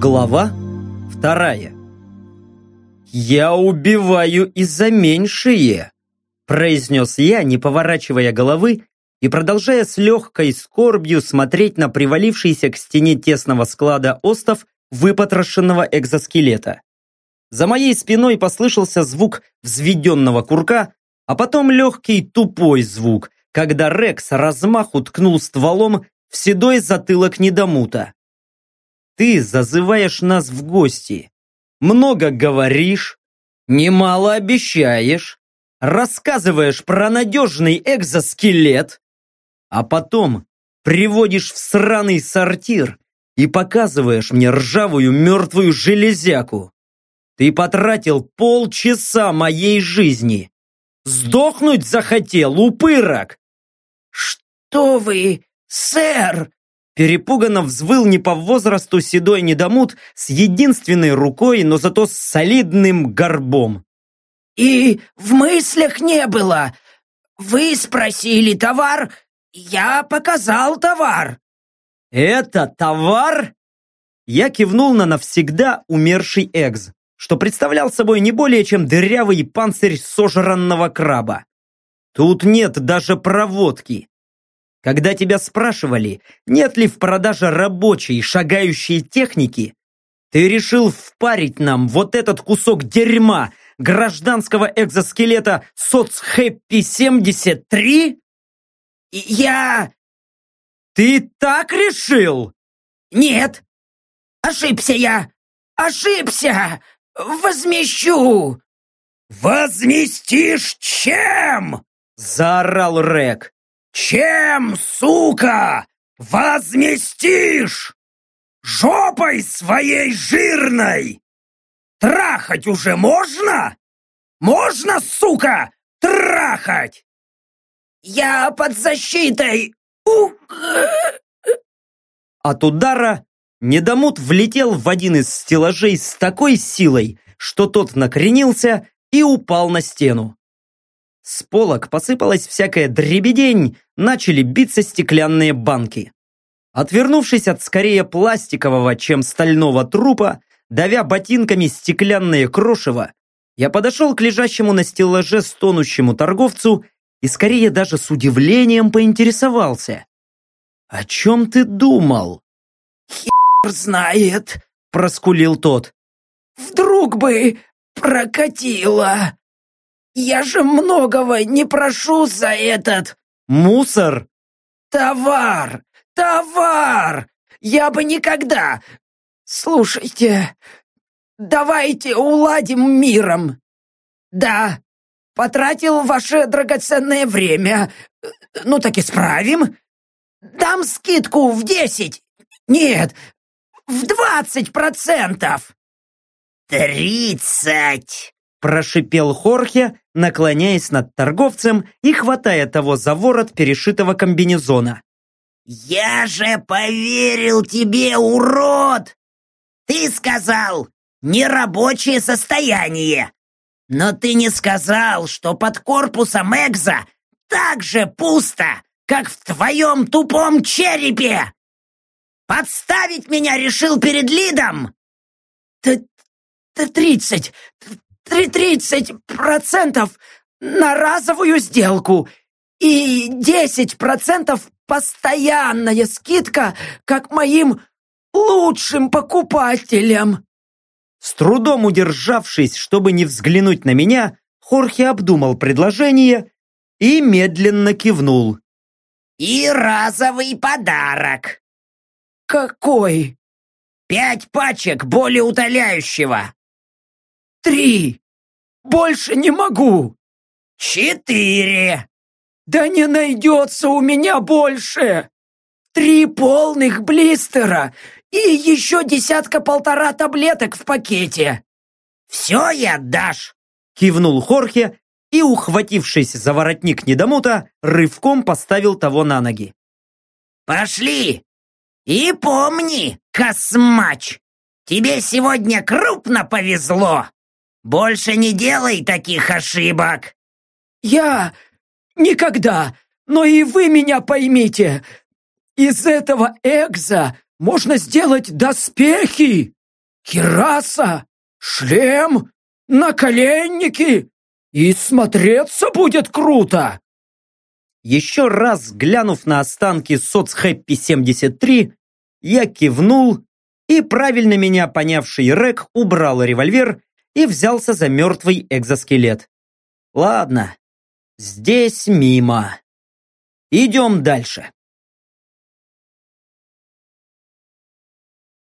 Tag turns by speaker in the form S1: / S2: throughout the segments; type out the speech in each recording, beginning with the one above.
S1: Глава вторая. «Я убиваю и за меньшие», произнес я, не поворачивая головы и продолжая с легкой скорбью смотреть на привалившийся к стене тесного склада остов выпотрошенного экзоскелета. За моей спиной послышался звук взведенного курка, а потом легкий тупой звук, когда Рекс размаху ткнул стволом в седой затылок недомута. Ты зазываешь нас в гости, много говоришь, немало обещаешь, рассказываешь про надежный экзоскелет, а потом приводишь в сраный сортир и показываешь мне ржавую мертвую железяку. Ты потратил полчаса моей жизни. Сдохнуть захотел, упырок!
S2: «Что вы, сэр?»
S1: Перепуганно взвыл не по возрасту седой недомут с единственной рукой, но зато с солидным горбом.
S2: «И в мыслях не было. Вы спросили товар, я показал товар».
S1: «Это товар?» Я кивнул на навсегда умерший Экз, что представлял собой не более чем дырявый панцирь сожранного краба. Тут нет даже проводки. Когда тебя спрашивали, нет ли в продаже рабочей шагающей техники, ты решил впарить нам вот этот кусок дерьма гражданского экзоскелета СоцХэппи-73?
S2: «Я...»
S1: «Ты так решил?»
S2: «Нет! Ошибся я! Ошибся! Возмещу!»
S3: «Возместишь чем?»
S1: – заорал Рек.
S3: «Чем, сука, возместишь? Жопой своей жирной! Трахать уже можно? Можно, сука, трахать?»
S2: «Я под защитой!
S1: От удара Недомут влетел в один из стеллажей с такой силой, что тот накренился и упал на стену. С полок посыпалась всякая дребедень, начали биться стеклянные банки. Отвернувшись от скорее пластикового, чем стального трупа, давя ботинками стеклянное крошево, я подошел к лежащему на стеллаже стонущему торговцу и скорее даже с удивлением поинтересовался. «О чем ты думал?»
S2: «Хер знает», — проскулил тот. «Вдруг бы прокатило. Я же многого не прошу за этот...»
S1: «Мусор?»
S2: «Товар! Товар! Я бы никогда... Слушайте, давайте уладим миром. Да, потратил ваше драгоценное время. Ну так исправим. Дам скидку в десять. Нет, в двадцать процентов.
S3: «Тридцать!»
S1: – прошипел Хорхе, наклоняясь над торговцем и хватая того за ворот перешитого комбинезона.
S3: «Я же поверил тебе, урод! Ты сказал, нерабочее состояние. Но ты не сказал, что под корпусом Экза так же пусто, как в твоем тупом черепе! Подставить меня решил перед Лидом?»
S2: «Тридцать! Тридцать процентов на разовую сделку и десять процентов постоянная скидка, как моим лучшим покупателям!»
S1: С трудом удержавшись, чтобы не взглянуть на меня, Хорхе обдумал предложение и медленно кивнул.
S3: «И разовый подарок!»
S2: «Какой?»
S3: «Пять пачек болеутоляющего!»
S2: «Три! Больше не могу!»
S3: «Четыре!»
S2: «Да не найдется у меня больше! Три полных блистера и еще десятка-полтора таблеток в пакете!»
S3: «Все я отдашь!»
S1: Кивнул Хорхе и, ухватившись за воротник недомута, рывком поставил того на ноги.
S3: «Пошли! И помни, космач, тебе сегодня крупно повезло! Больше не делай таких ошибок!»
S2: «Я никогда, но и вы меня поймите! Из этого экза можно сделать доспехи!» Кираса, шлем, наколенники. И смотреться будет круто.
S1: Еще раз глянув на останки соцхэппи-73, я кивнул, и правильно меня понявший Рек убрал револьвер и взялся за мертвый экзоскелет. Ладно, здесь мимо. Идем дальше.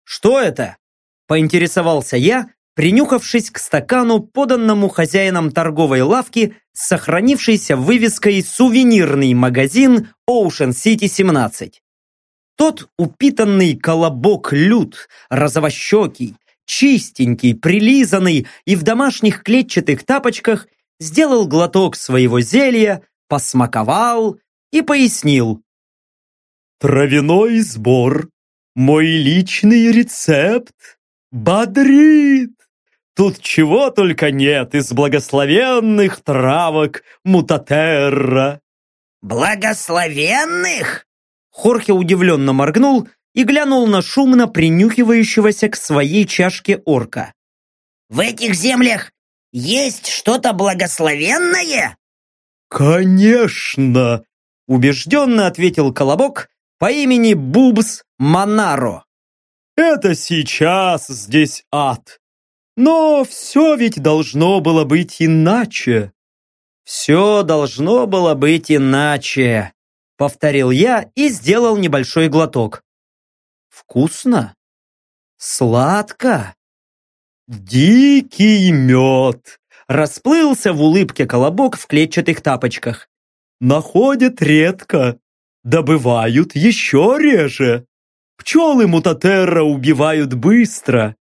S1: «Что это?» – поинтересовался я, принюхавшись к стакану, поданному хозяином торговой лавки с сохранившейся вывеской «Сувенирный магазин Ocean City 17». Тот упитанный колобок люд, розовощекий, чистенький, прилизанный и в домашних клетчатых тапочках сделал глоток своего зелья, посмаковал и пояснил.
S4: «Травяной сбор, мой личный рецепт, бодрит!» Тут чего только нет из благословенных травок мутатерра.
S3: Благословенных?
S1: Хорхе удивленно моргнул и глянул на шумно принюхивающегося к своей чашке орка.
S3: В этих землях есть что-то благословенное?
S4: Конечно,
S1: убежденно ответил Колобок по имени Бубс Монаро.
S4: Это сейчас здесь ад. Но все ведь должно было быть иначе.
S1: Все должно было быть иначе, повторил я и сделал небольшой глоток. Вкусно? Сладко?
S4: Дикий мед!
S1: Расплылся в улыбке колобок в клетчатых тапочках.
S4: Находят редко, добывают еще реже. Пчелы мутатерра убивают быстро.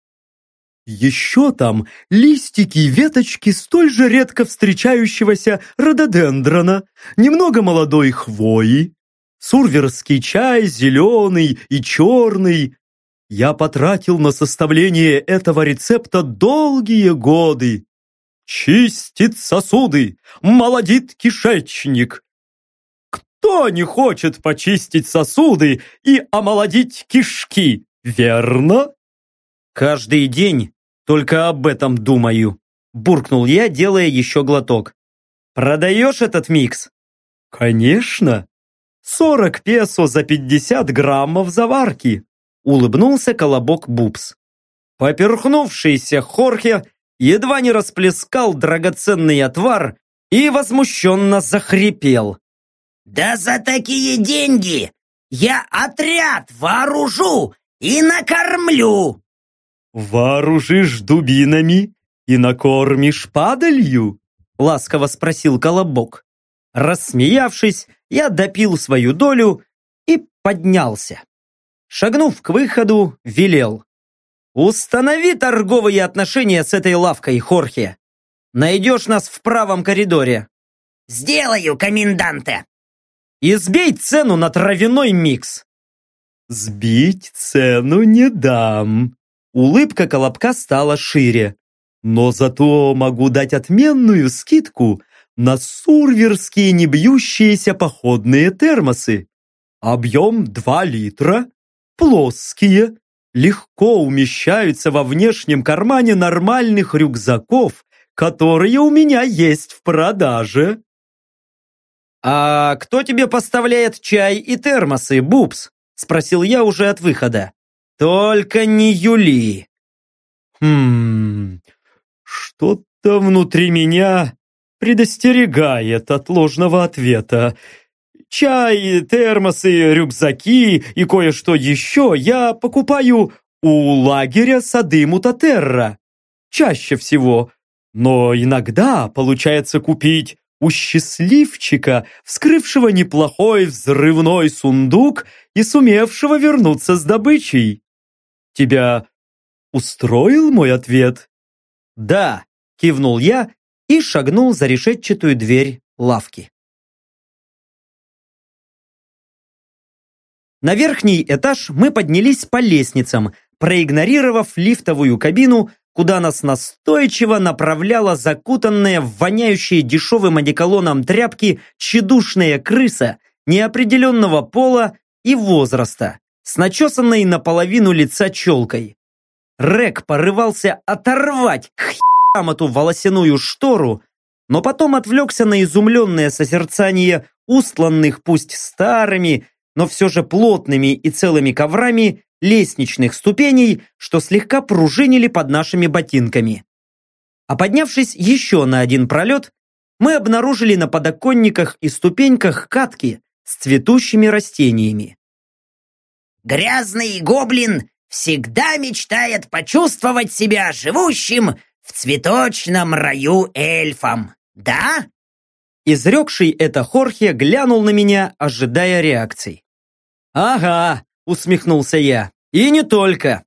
S4: Еще там листики и веточки столь же редко встречающегося рододендрона, немного молодой хвои, сурверский чай зеленый и черный. Я потратил на составление этого рецепта долгие годы. Чистит сосуды, молодит кишечник. Кто не хочет почистить сосуды и омолодить кишки, верно?
S1: Каждый день только об этом думаю. Буркнул я, делая еще глоток. Продаешь этот микс?
S4: Конечно. 40 песо за 50 граммов заварки.
S1: Улыбнулся колобок Бубс. Поперхнувшийся Хорхе едва не расплескал драгоценный отвар и возмущенно захрипел.
S3: «Да за такие деньги я отряд вооружу и накормлю!»
S4: «Вооружишь дубинами и накормишь падалью?»
S1: ласково спросил Колобок. Рассмеявшись, я допил свою долю и поднялся. Шагнув к выходу, велел. «Установи торговые отношения с этой лавкой, Хорхе. Найдешь нас в правом коридоре».
S3: «Сделаю, коменданте!»
S1: «И сбей цену на травяной микс».
S4: «Сбить цену не дам»,
S1: Улыбка Колобка стала шире.
S4: «Но зато могу дать отменную скидку на сурверские небьющиеся походные термосы. Объем 2 литра, плоские, легко умещаются во внешнем кармане нормальных рюкзаков, которые у меня есть в продаже».
S1: «А кто тебе поставляет чай и термосы, Бубс?» Спросил я уже от выхода. Только не Юли.
S4: Хм, что-то внутри меня предостерегает от ложного ответа. Чай, термосы, рюкзаки и кое-что еще я покупаю у лагеря Сады Мутатерра. Чаще всего. Но иногда получается купить у счастливчика, вскрывшего неплохой взрывной сундук и сумевшего вернуться с добычей. Тебя устроил мой ответ?
S1: Да, кивнул я и шагнул за решетчатую дверь лавки. На верхний этаж мы поднялись по лестницам, проигнорировав лифтовую кабину, куда нас настойчиво направляла закутанная в воняющие дешевым одеколоном тряпки тщедушная крыса неопределенного пола и возраста, с начесанной наполовину лица челкой. Рек порывался оторвать к херам эту волосяную штору, но потом отвлекся на изумленное созерцание устланных пусть старыми, но все же плотными и целыми коврами лестничных ступеней, что слегка пружинили под нашими ботинками. А поднявшись еще на один пролет, мы обнаружили на подоконниках и ступеньках катки с цветущими растениями.
S3: Грязный гоблин всегда мечтает почувствовать себя живущим в цветочном раю эльфом, да?
S1: Изрекший это Хорхе глянул на меня, ожидая реакций. «Ага», — усмехнулся я, — «и не только.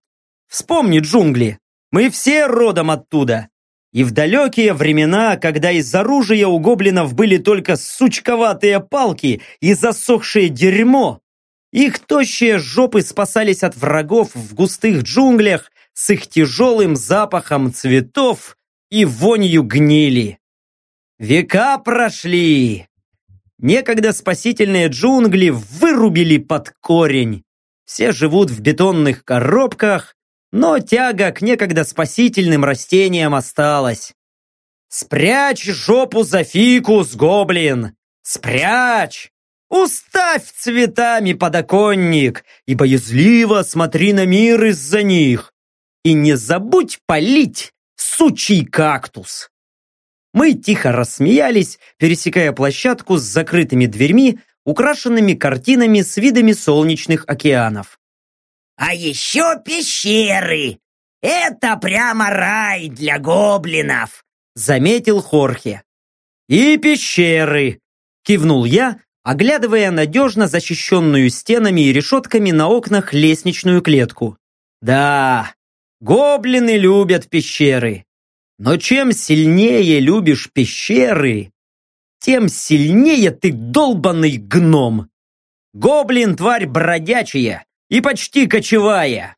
S1: Вспомни джунгли, мы все родом оттуда. И в далекие времена, когда из оружия у гоблинов были только сучковатые палки и засохшее дерьмо, их тощие жопы спасались от врагов в густых джунглях с их тяжелым запахом цветов и вонью гнили. Века прошли. Некогда спасительные джунгли вырубили под корень. Все живут в бетонных коробках, но тяга к некогда спасительным растениям осталась. Спрячь жопу за фикус, гоблин! Спрячь! Уставь цветами подоконник и боязливо смотри на мир из-за них. И не забудь полить сучий кактус. Мы тихо рассмеялись, пересекая площадку с закрытыми дверьми, украшенными картинами с видами солнечных океанов.
S3: А еще пещеры. Это прямо рай для гоблинов,
S1: заметил Хорхе. И пещеры, кивнул я, оглядывая надежно защищенную стенами и решетками на окнах лестничную клетку. Да, гоблины любят пещеры. Но чем сильнее любишь пещеры, тем сильнее ты долбанный гном. Гоблин – тварь бродячая и почти кочевая.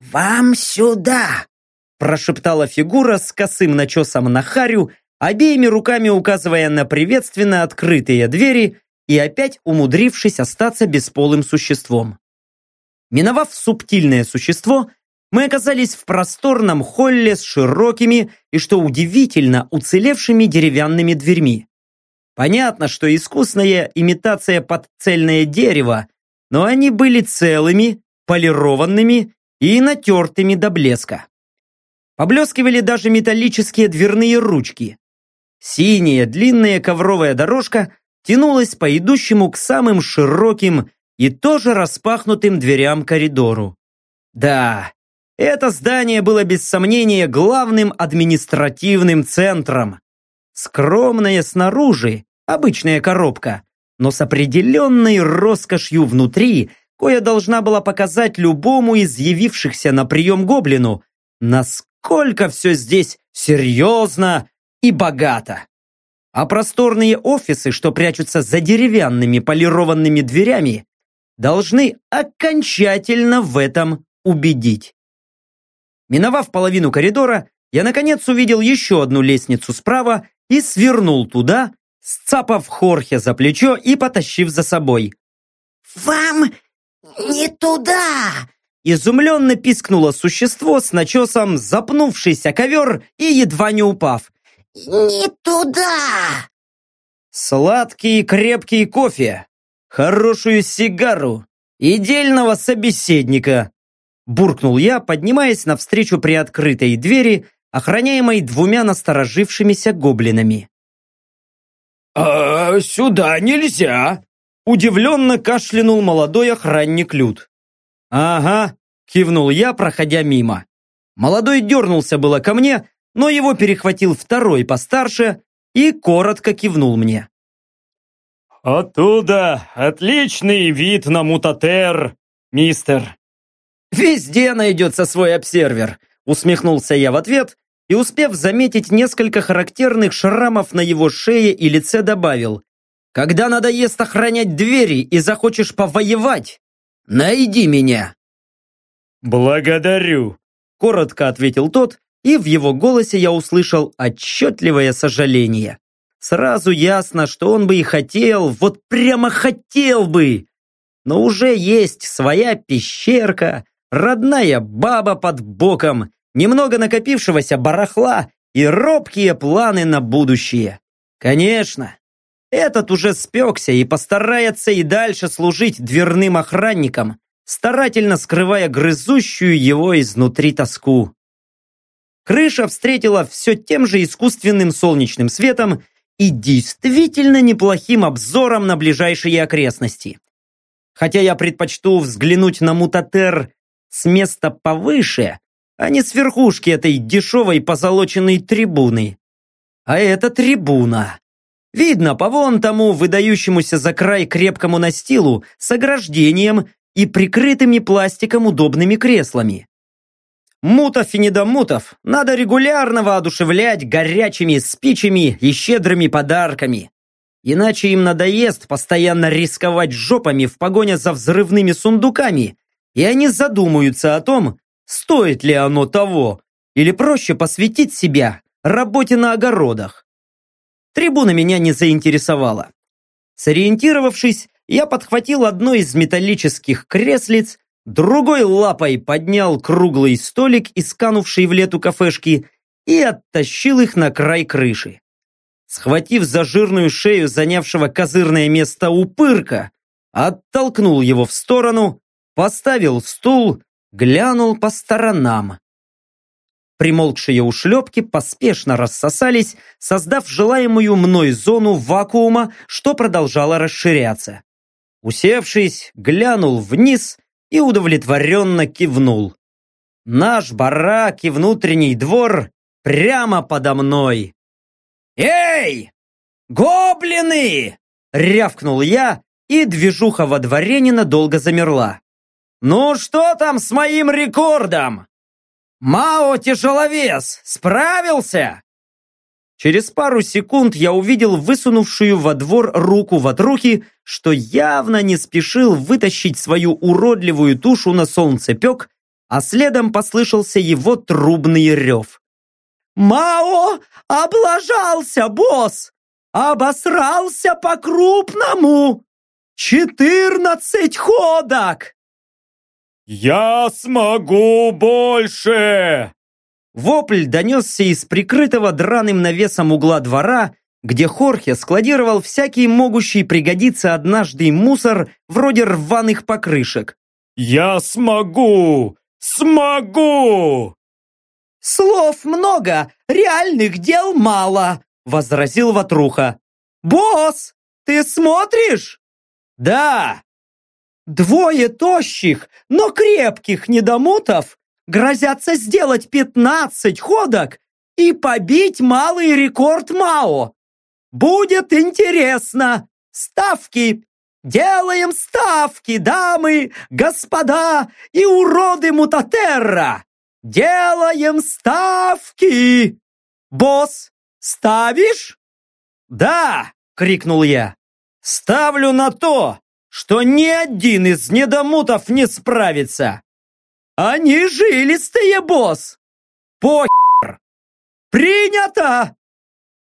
S3: «Вам сюда!» – прошептала фигура с косым начесом на харю, обеими руками указывая на приветственно открытые двери и опять умудрившись остаться бесполым существом. Миновав субтильное существо, мы оказались в просторном холле с широкими и, что удивительно, уцелевшими деревянными дверьми. Понятно, что искусная имитация под цельное дерево, но они были целыми, полированными и натертыми до блеска. Поблескивали даже металлические дверные ручки. Синяя длинная ковровая дорожка тянулась по идущему к самым широким и тоже распахнутым дверям коридору. Да, это здание было без сомнения главным административным центром. Скромная снаружи, обычная коробка, но с определенной роскошью внутри, кое должна была показать любому из явившихся на прием гоблину, насколько все здесь серьезно и богато а просторные офисы, что прячутся за деревянными полированными дверями, должны окончательно в этом убедить. Миновав половину коридора, я наконец увидел еще одну лестницу справа и свернул туда, сцапав Хорхе за плечо и потащив за собой. «Вам не туда!»
S1: Изумленно пискнуло существо с начесом, запнувшийся ковер и едва не упав.
S3: «Не туда!»
S1: Сладкий крепкий кофе, хорошую сигару и дельного собеседника. Буркнул я, поднимаясь навстречу при открытой двери, охраняемой двумя насторожившимися гоблинами.
S2: «А сюда нельзя!»
S1: Удивленно кашлянул молодой охранник Люд. «Ага», кивнул я, проходя мимо. Молодой дернулся было ко мне, но его перехватил второй постарше и коротко кивнул мне.
S4: «Оттуда отличный вид на мутатер, мистер!»
S1: «Везде найдется свой обсервер!» усмехнулся я в ответ и, успев заметить несколько характерных шрамов на его шее и лице, добавил «Когда надоест охранять двери и захочешь повоевать, найди меня!»
S4: «Благодарю!»
S1: коротко ответил тот и в его голосе я услышал отчетливое сожаление. Сразу ясно, что он бы и хотел, вот прямо хотел бы. Но уже есть своя пещерка, родная баба под боком, немного накопившегося барахла и робкие планы на будущее. Конечно, этот уже спекся и постарается и дальше служить дверным охранником, старательно скрывая грызущую его изнутри тоску. Крыша встретила все тем же искусственным солнечным светом и действительно неплохим обзором на ближайшие окрестности. Хотя я предпочту взглянуть на мутатер с места повыше, а не с верхушки этой дешевой позолоченной трибуны. А это трибуна. Видно по вон тому выдающемуся за край крепкому настилу с ограждением и прикрытыми пластиком удобными креслами. Мутов и недомутов надо регулярно воодушевлять горячими спичами и щедрыми подарками. Иначе им надоест постоянно рисковать жопами в погоне за взрывными сундуками, и они задумаются о том, стоит ли оно того, или проще посвятить себя работе на огородах. Трибуна меня не заинтересовала. Сориентировавшись, я подхватил одно из металлических креслиц, другой лапой поднял круглый столик из канувшей в лету кафешки и оттащил их на край крыши. Схватив за жирную шею занявшего козырное место упырка, оттолкнул его в сторону, поставил стул, глянул по сторонам. Примолкшие ушлепки поспешно рассосались, создав желаемую мной зону вакуума, что продолжало расширяться. Усевшись, глянул вниз и удовлетворенно кивнул. Наш барак и внутренний двор прямо подо мной. «Эй! Гоблины!» — рявкнул я, и движуха во дворе ненадолго замерла. «Ну что там с моим рекордом? Мао Тяжеловес справился?» Через пару секунд я увидел высунувшую во двор руку ватрухи, что явно не спешил вытащить свою уродливую тушу на солнцепек, а следом послышался его трубный рев. «Мао облажался, босс! Обосрался по-крупному! Четырнадцать ходок!»
S4: «Я смогу больше!»
S1: Вопль донесся из прикрытого драным навесом угла двора, где Хорхе складировал всякий могущий пригодиться однажды мусор вроде рваных покрышек.
S4: «Я смогу! Смогу!»
S2: «Слов много, реальных дел мало», — возразил Ватруха. «Босс, ты смотришь?»
S1: «Да!»
S2: «Двое тощих, но крепких недомутов грозятся сделать 15 ходок и побить малый рекорд Мао. Будет интересно. Ставки. Делаем ставки, дамы, господа и уроды Мутатерра. Делаем ставки. Босс, ставишь?
S1: Да, крикнул я. Ставлю на то, что ни один из недомутов не справится.
S2: Они жилистые, босс!
S1: Похер!
S2: Принято!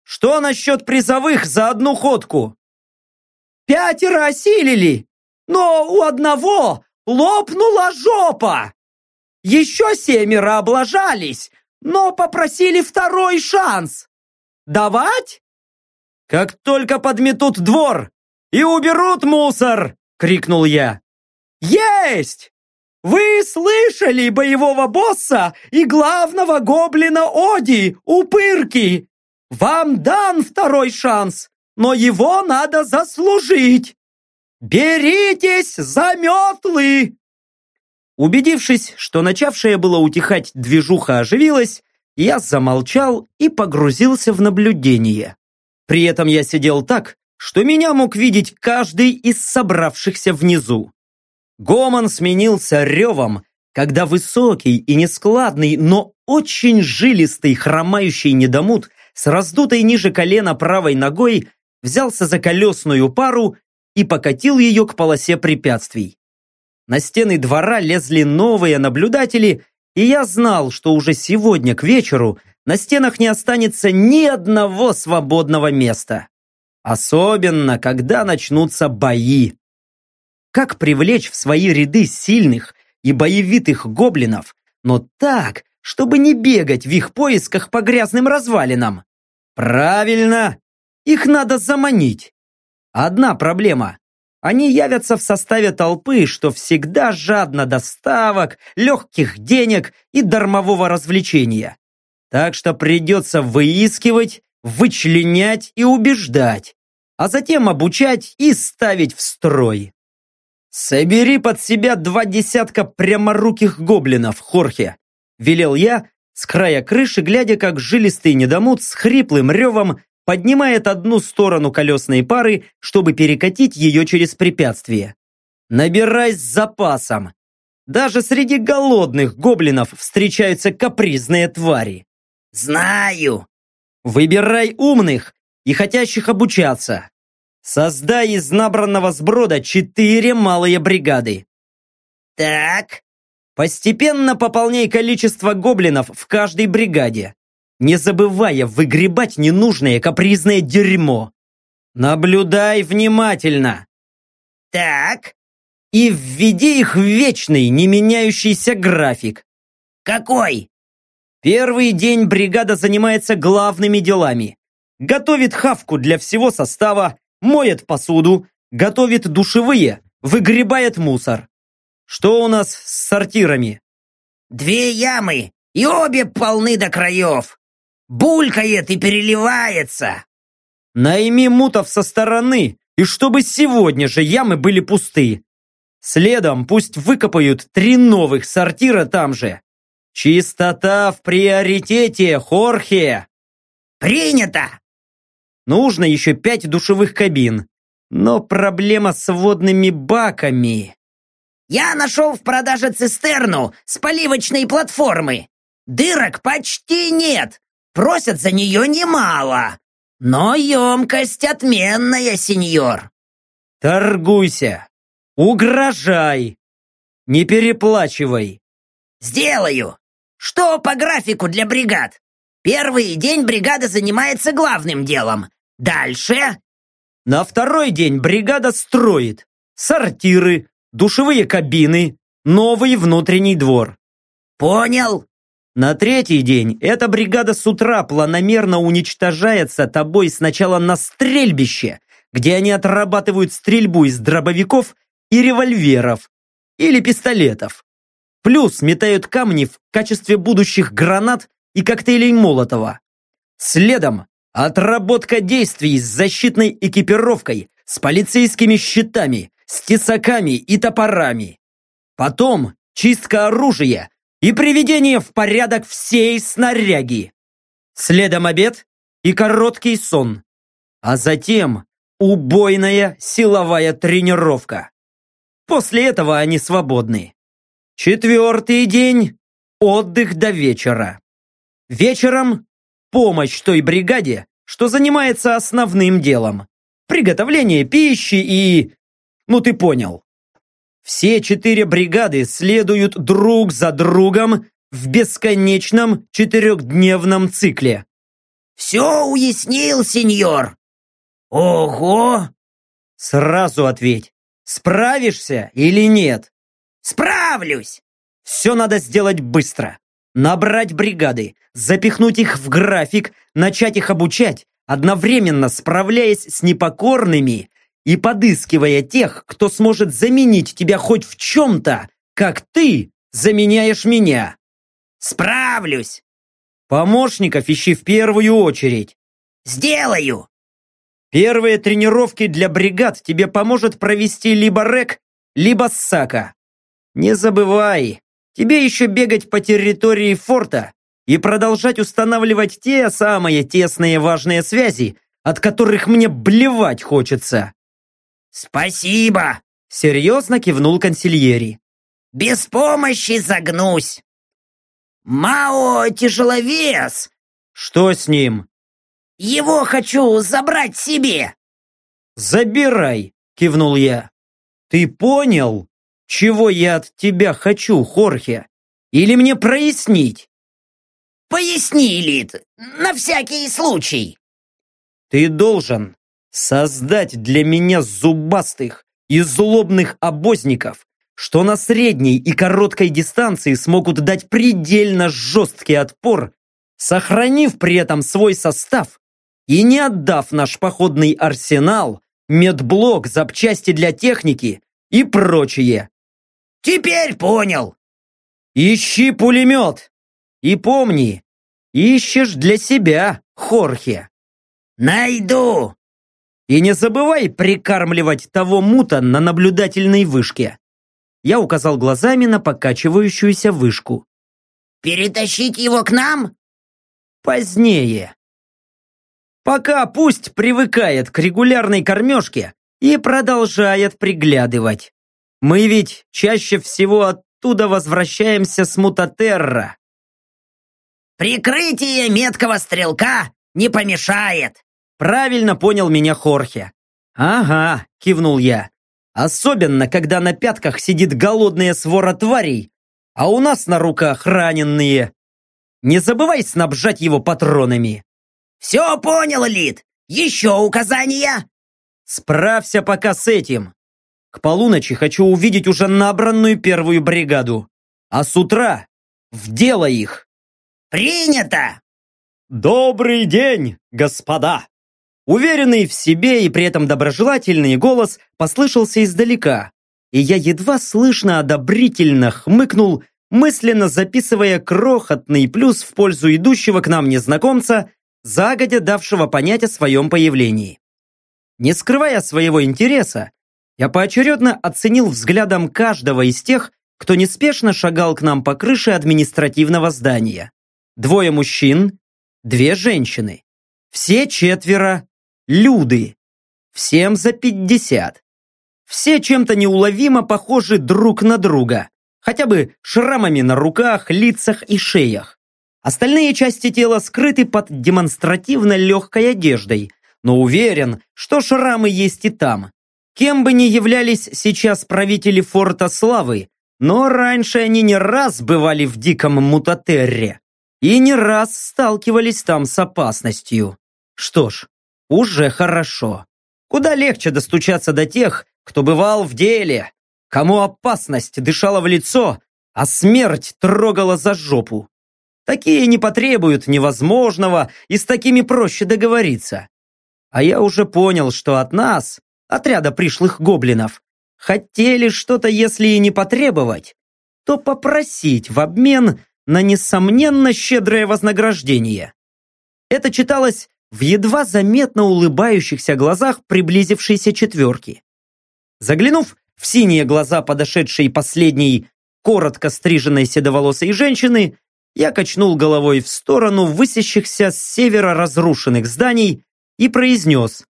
S1: Что насчет призовых за одну ходку?
S2: Пятеро осилили, но у одного лопнула жопа. Еще семеро облажались, но попросили второй шанс. Давать?
S1: Как только подметут двор и уберут мусор, крикнул я.
S2: Есть! Вы слышали боевого босса и главного гоблина Оди, Упырки? Вам дан второй шанс, но его надо заслужить. Беритесь за метлы!»
S1: Убедившись, что начавшая было утихать движуха оживилась, я замолчал и погрузился в наблюдение. При этом я сидел так, что меня мог видеть каждый из собравшихся внизу. Гомон сменился ревом, когда высокий и нескладный, но очень жилистый хромающий недомут с раздутой ниже колена правой ногой взялся за колесную пару и покатил ее к полосе препятствий. На стены двора лезли новые наблюдатели, и я знал, что уже сегодня к вечеру на стенах не останется ни одного свободного места. Особенно, когда начнутся бои как привлечь в свои ряды сильных и боевитых гоблинов, но так, чтобы не бегать в их поисках по грязным развалинам. Правильно, их надо заманить. Одна проблема. Они явятся в составе толпы, что всегда жадно до ставок, легких денег и дармового развлечения. Так что придется выискивать, вычленять и убеждать, а затем обучать и ставить в строй. «Собери под себя два десятка пряморуких гоблинов, Хорхе!» Велел я, с края крыши, глядя, как жилистый недомут с хриплым ревом поднимает одну сторону колесной пары, чтобы перекатить ее через препятствие. Набирай с запасом. Даже среди голодных гоблинов встречаются капризные твари.
S3: Знаю.
S1: Выбирай умных и хотящих обучаться. Создай из набранного сброда четыре малые бригады.
S3: Так.
S1: Постепенно пополняй количество гоблинов в каждой бригаде, не забывая выгребать ненужное капризное дерьмо. Наблюдай внимательно.
S3: Так.
S1: И введи их в вечный, не меняющийся график.
S3: Какой?
S1: Первый день бригада занимается главными делами. Готовит хавку для всего состава, моет посуду, готовит душевые, выгребает мусор. Что у нас с сортирами?
S3: Две ямы, и обе полны до краев. Булькает и переливается.
S1: Найми мутов со стороны, и чтобы сегодня же ямы были пусты. Следом пусть выкопают три новых сортира там же. Чистота в приоритете, Хорхе!
S3: Принято!
S1: Нужно еще пять душевых кабин. Но проблема с водными баками.
S3: Я нашел в продаже цистерну с поливочной платформы. Дырок почти нет. Просят за нее немало. Но емкость отменная, сеньор.
S1: Торгуйся. Угрожай. Не переплачивай.
S3: Сделаю. Что по графику для бригад? Первый день бригада занимается главным делом. Дальше?
S1: На второй день бригада строит сортиры, душевые кабины, новый внутренний двор.
S3: Понял.
S1: На третий день эта бригада с утра планомерно уничтожается тобой сначала на стрельбище, где они отрабатывают стрельбу из дробовиков и револьверов или пистолетов. Плюс метают камни в качестве будущих гранат и коктейлей Молотова. Следом отработка действий с защитной экипировкой, с полицейскими щитами, с тесаками и топорами. Потом чистка оружия и приведение в порядок всей снаряги. Следом обед и короткий сон. А затем убойная силовая тренировка. После этого они свободны. Четвертый день – отдых до вечера. Вечером – помощь той бригаде, что занимается основным делом. Приготовление пищи и ну ты понял. Все четыре бригады следуют друг за другом в бесконечном четырехдневном цикле.
S3: Все уяснил, сеньор. Ого!
S1: Сразу ответь, справишься или нет?
S3: Справлюсь!
S1: Все надо сделать быстро. Набрать бригады, запихнуть их в график, начать их обучать, одновременно справляясь с непокорными и подыскивая тех, кто сможет заменить тебя хоть в чем-то, как ты заменяешь меня.
S3: Справлюсь.
S1: Помощников ищи в первую очередь.
S3: Сделаю.
S1: Первые тренировки для бригад тебе поможет провести либо Рек, либо Сака. Не забывай, тебе еще бегать по территории форта и продолжать устанавливать те самые тесные важные связи, от которых мне блевать хочется.
S3: «Спасибо!»
S1: — серьезно кивнул консильери.
S3: «Без помощи загнусь!» «Мао тяжеловес!»
S1: «Что с ним?»
S3: «Его хочу забрать себе!»
S1: «Забирай!» — кивнул я. «Ты понял, чего я от тебя хочу, Хорхе? Или мне прояснить?»
S3: «Поясни, Лид, на всякий случай!»
S1: «Ты должен создать для меня зубастых и злобных обозников, что на средней и короткой дистанции смогут дать предельно жесткий отпор, сохранив при этом свой состав и не отдав наш походный арсенал, медблок, запчасти для техники и прочее.
S3: Теперь понял.
S1: Ищи пулемет. И помни, ищешь для себя, Хорхе.
S3: Найду.
S1: И не забывай прикармливать того мута на наблюдательной вышке. Я указал глазами на покачивающуюся вышку.
S3: Перетащить его к нам?
S1: Позднее. Пока пусть привыкает к регулярной кормежке и продолжает приглядывать. Мы ведь чаще всего оттуда возвращаемся с Мутатерра.
S3: Прикрытие меткого стрелка не помешает.
S1: Правильно понял меня Хорхе. Ага, кивнул я. Особенно, когда на пятках сидит голодная свора тварей, а у нас на руках раненые. Не забывай снабжать его патронами.
S3: Все понял, Лид. Еще указания?
S1: Справься пока с этим. К полуночи хочу увидеть уже набранную первую бригаду. А с утра в дело их.
S3: Принято!
S4: Добрый день, господа!
S1: Уверенный в себе и при этом доброжелательный голос послышался издалека, и я едва слышно одобрительно хмыкнул, мысленно записывая крохотный плюс в пользу идущего к нам незнакомца, загодя давшего понять о своем появлении. Не скрывая своего интереса, я поочередно оценил взглядом каждого из тех, кто неспешно шагал к нам по крыше административного здания. Двое мужчин, две женщины. Все четверо Люды. Всем за пятьдесят. Все чем-то неуловимо похожи друг на друга. Хотя бы шрамами на руках, лицах и шеях. Остальные части тела скрыты под демонстративно легкой одеждой, но уверен, что шрамы есть и там. Кем бы ни являлись сейчас правители Форта Славы, но раньше они не раз бывали в диком Мутатерре и не раз сталкивались там с опасностью. Что ж, уже хорошо. Куда легче достучаться до тех, кто бывал в деле, кому опасность дышала в лицо, а смерть трогала за жопу. Такие не потребуют невозможного, и с такими проще договориться. А я уже понял, что от нас, отряда пришлых гоблинов, хотели что-то, если и не потребовать, то попросить в обмен на несомненно щедрое вознаграждение. Это читалось в едва заметно улыбающихся глазах приблизившейся четверки. Заглянув в синие глаза подошедшей последней, коротко стриженной седоволосой женщины, я качнул головой в сторону высящихся с севера разрушенных зданий и произнес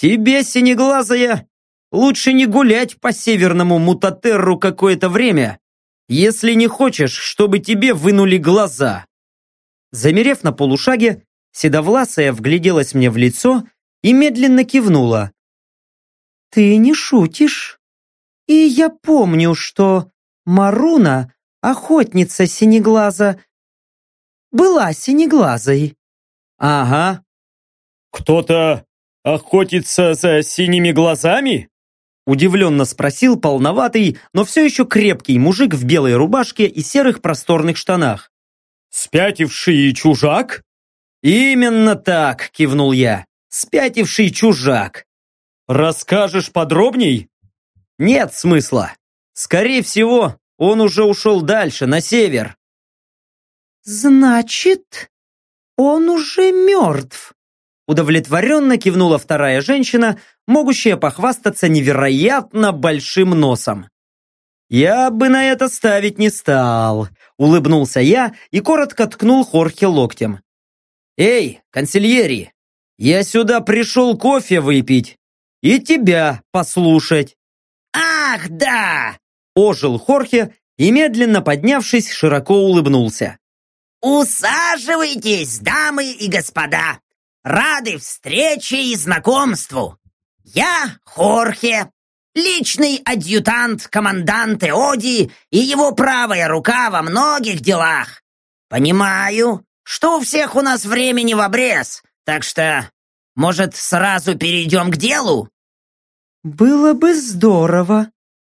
S1: «Тебе, синеглазая, лучше не гулять по северному мутатерру какое-то время, если не хочешь, чтобы тебе вынули глаза». Замерев на полушаге, Седовласая вгляделась мне в лицо и медленно кивнула. «Ты не шутишь? И я помню, что Маруна, охотница синеглаза, была синеглазой». «Ага».
S4: «Кто-то охотится за синими глазами?»
S1: Удивленно спросил полноватый, но все еще крепкий мужик в белой рубашке и серых просторных штанах.
S4: «Спятивший чужак?»
S1: «Именно так!» – кивнул я. «Спятивший чужак!»
S4: «Расскажешь подробней?»
S1: «Нет смысла. Скорее всего, он уже ушел дальше, на север». «Значит, он уже мертв?» Удовлетворенно кивнула вторая женщина, могущая похвастаться невероятно большим носом. «Я бы на это ставить не стал», — улыбнулся я и коротко ткнул Хорхе локтем. «Эй, консильери, я сюда пришел кофе выпить и тебя послушать».
S3: «Ах, да!»
S1: Ожил Хорхе и, медленно поднявшись, широко улыбнулся.
S3: «Усаживайтесь, дамы и господа! Рады встрече и знакомству! Я Хорхе, личный адъютант команданта Оди и его правая рука во многих делах. Понимаю, что у всех у нас времени в обрез, так что, может, сразу перейдем к делу?»
S2: «Было бы здорово»,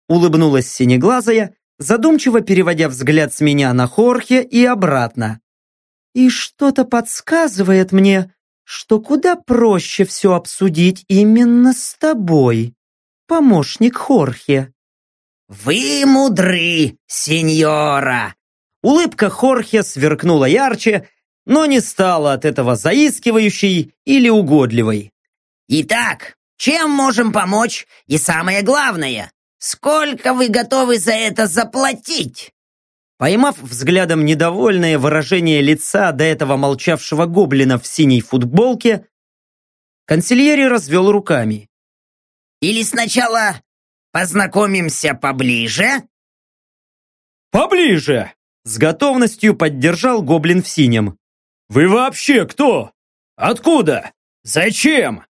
S1: улыбнулась синеглазая, задумчиво переводя взгляд с меня на Хорхе и обратно. И что-то подсказывает мне, что куда проще все обсудить именно с тобой, помощник Хорхе.
S3: «Вы мудры, сеньора!»
S1: Улыбка Хорхе сверкнула ярче, но не стала от этого заискивающей или угодливой.
S3: «Итак, чем можем помочь? И самое главное, сколько вы готовы за это заплатить?»
S1: Поймав взглядом недовольное выражение лица до этого молчавшего гоблина в синей футболке, консильери развел руками.
S3: «Или сначала познакомимся поближе?»
S4: «Поближе!» С готовностью поддержал гоблин в синем. «Вы вообще кто? Откуда? Зачем?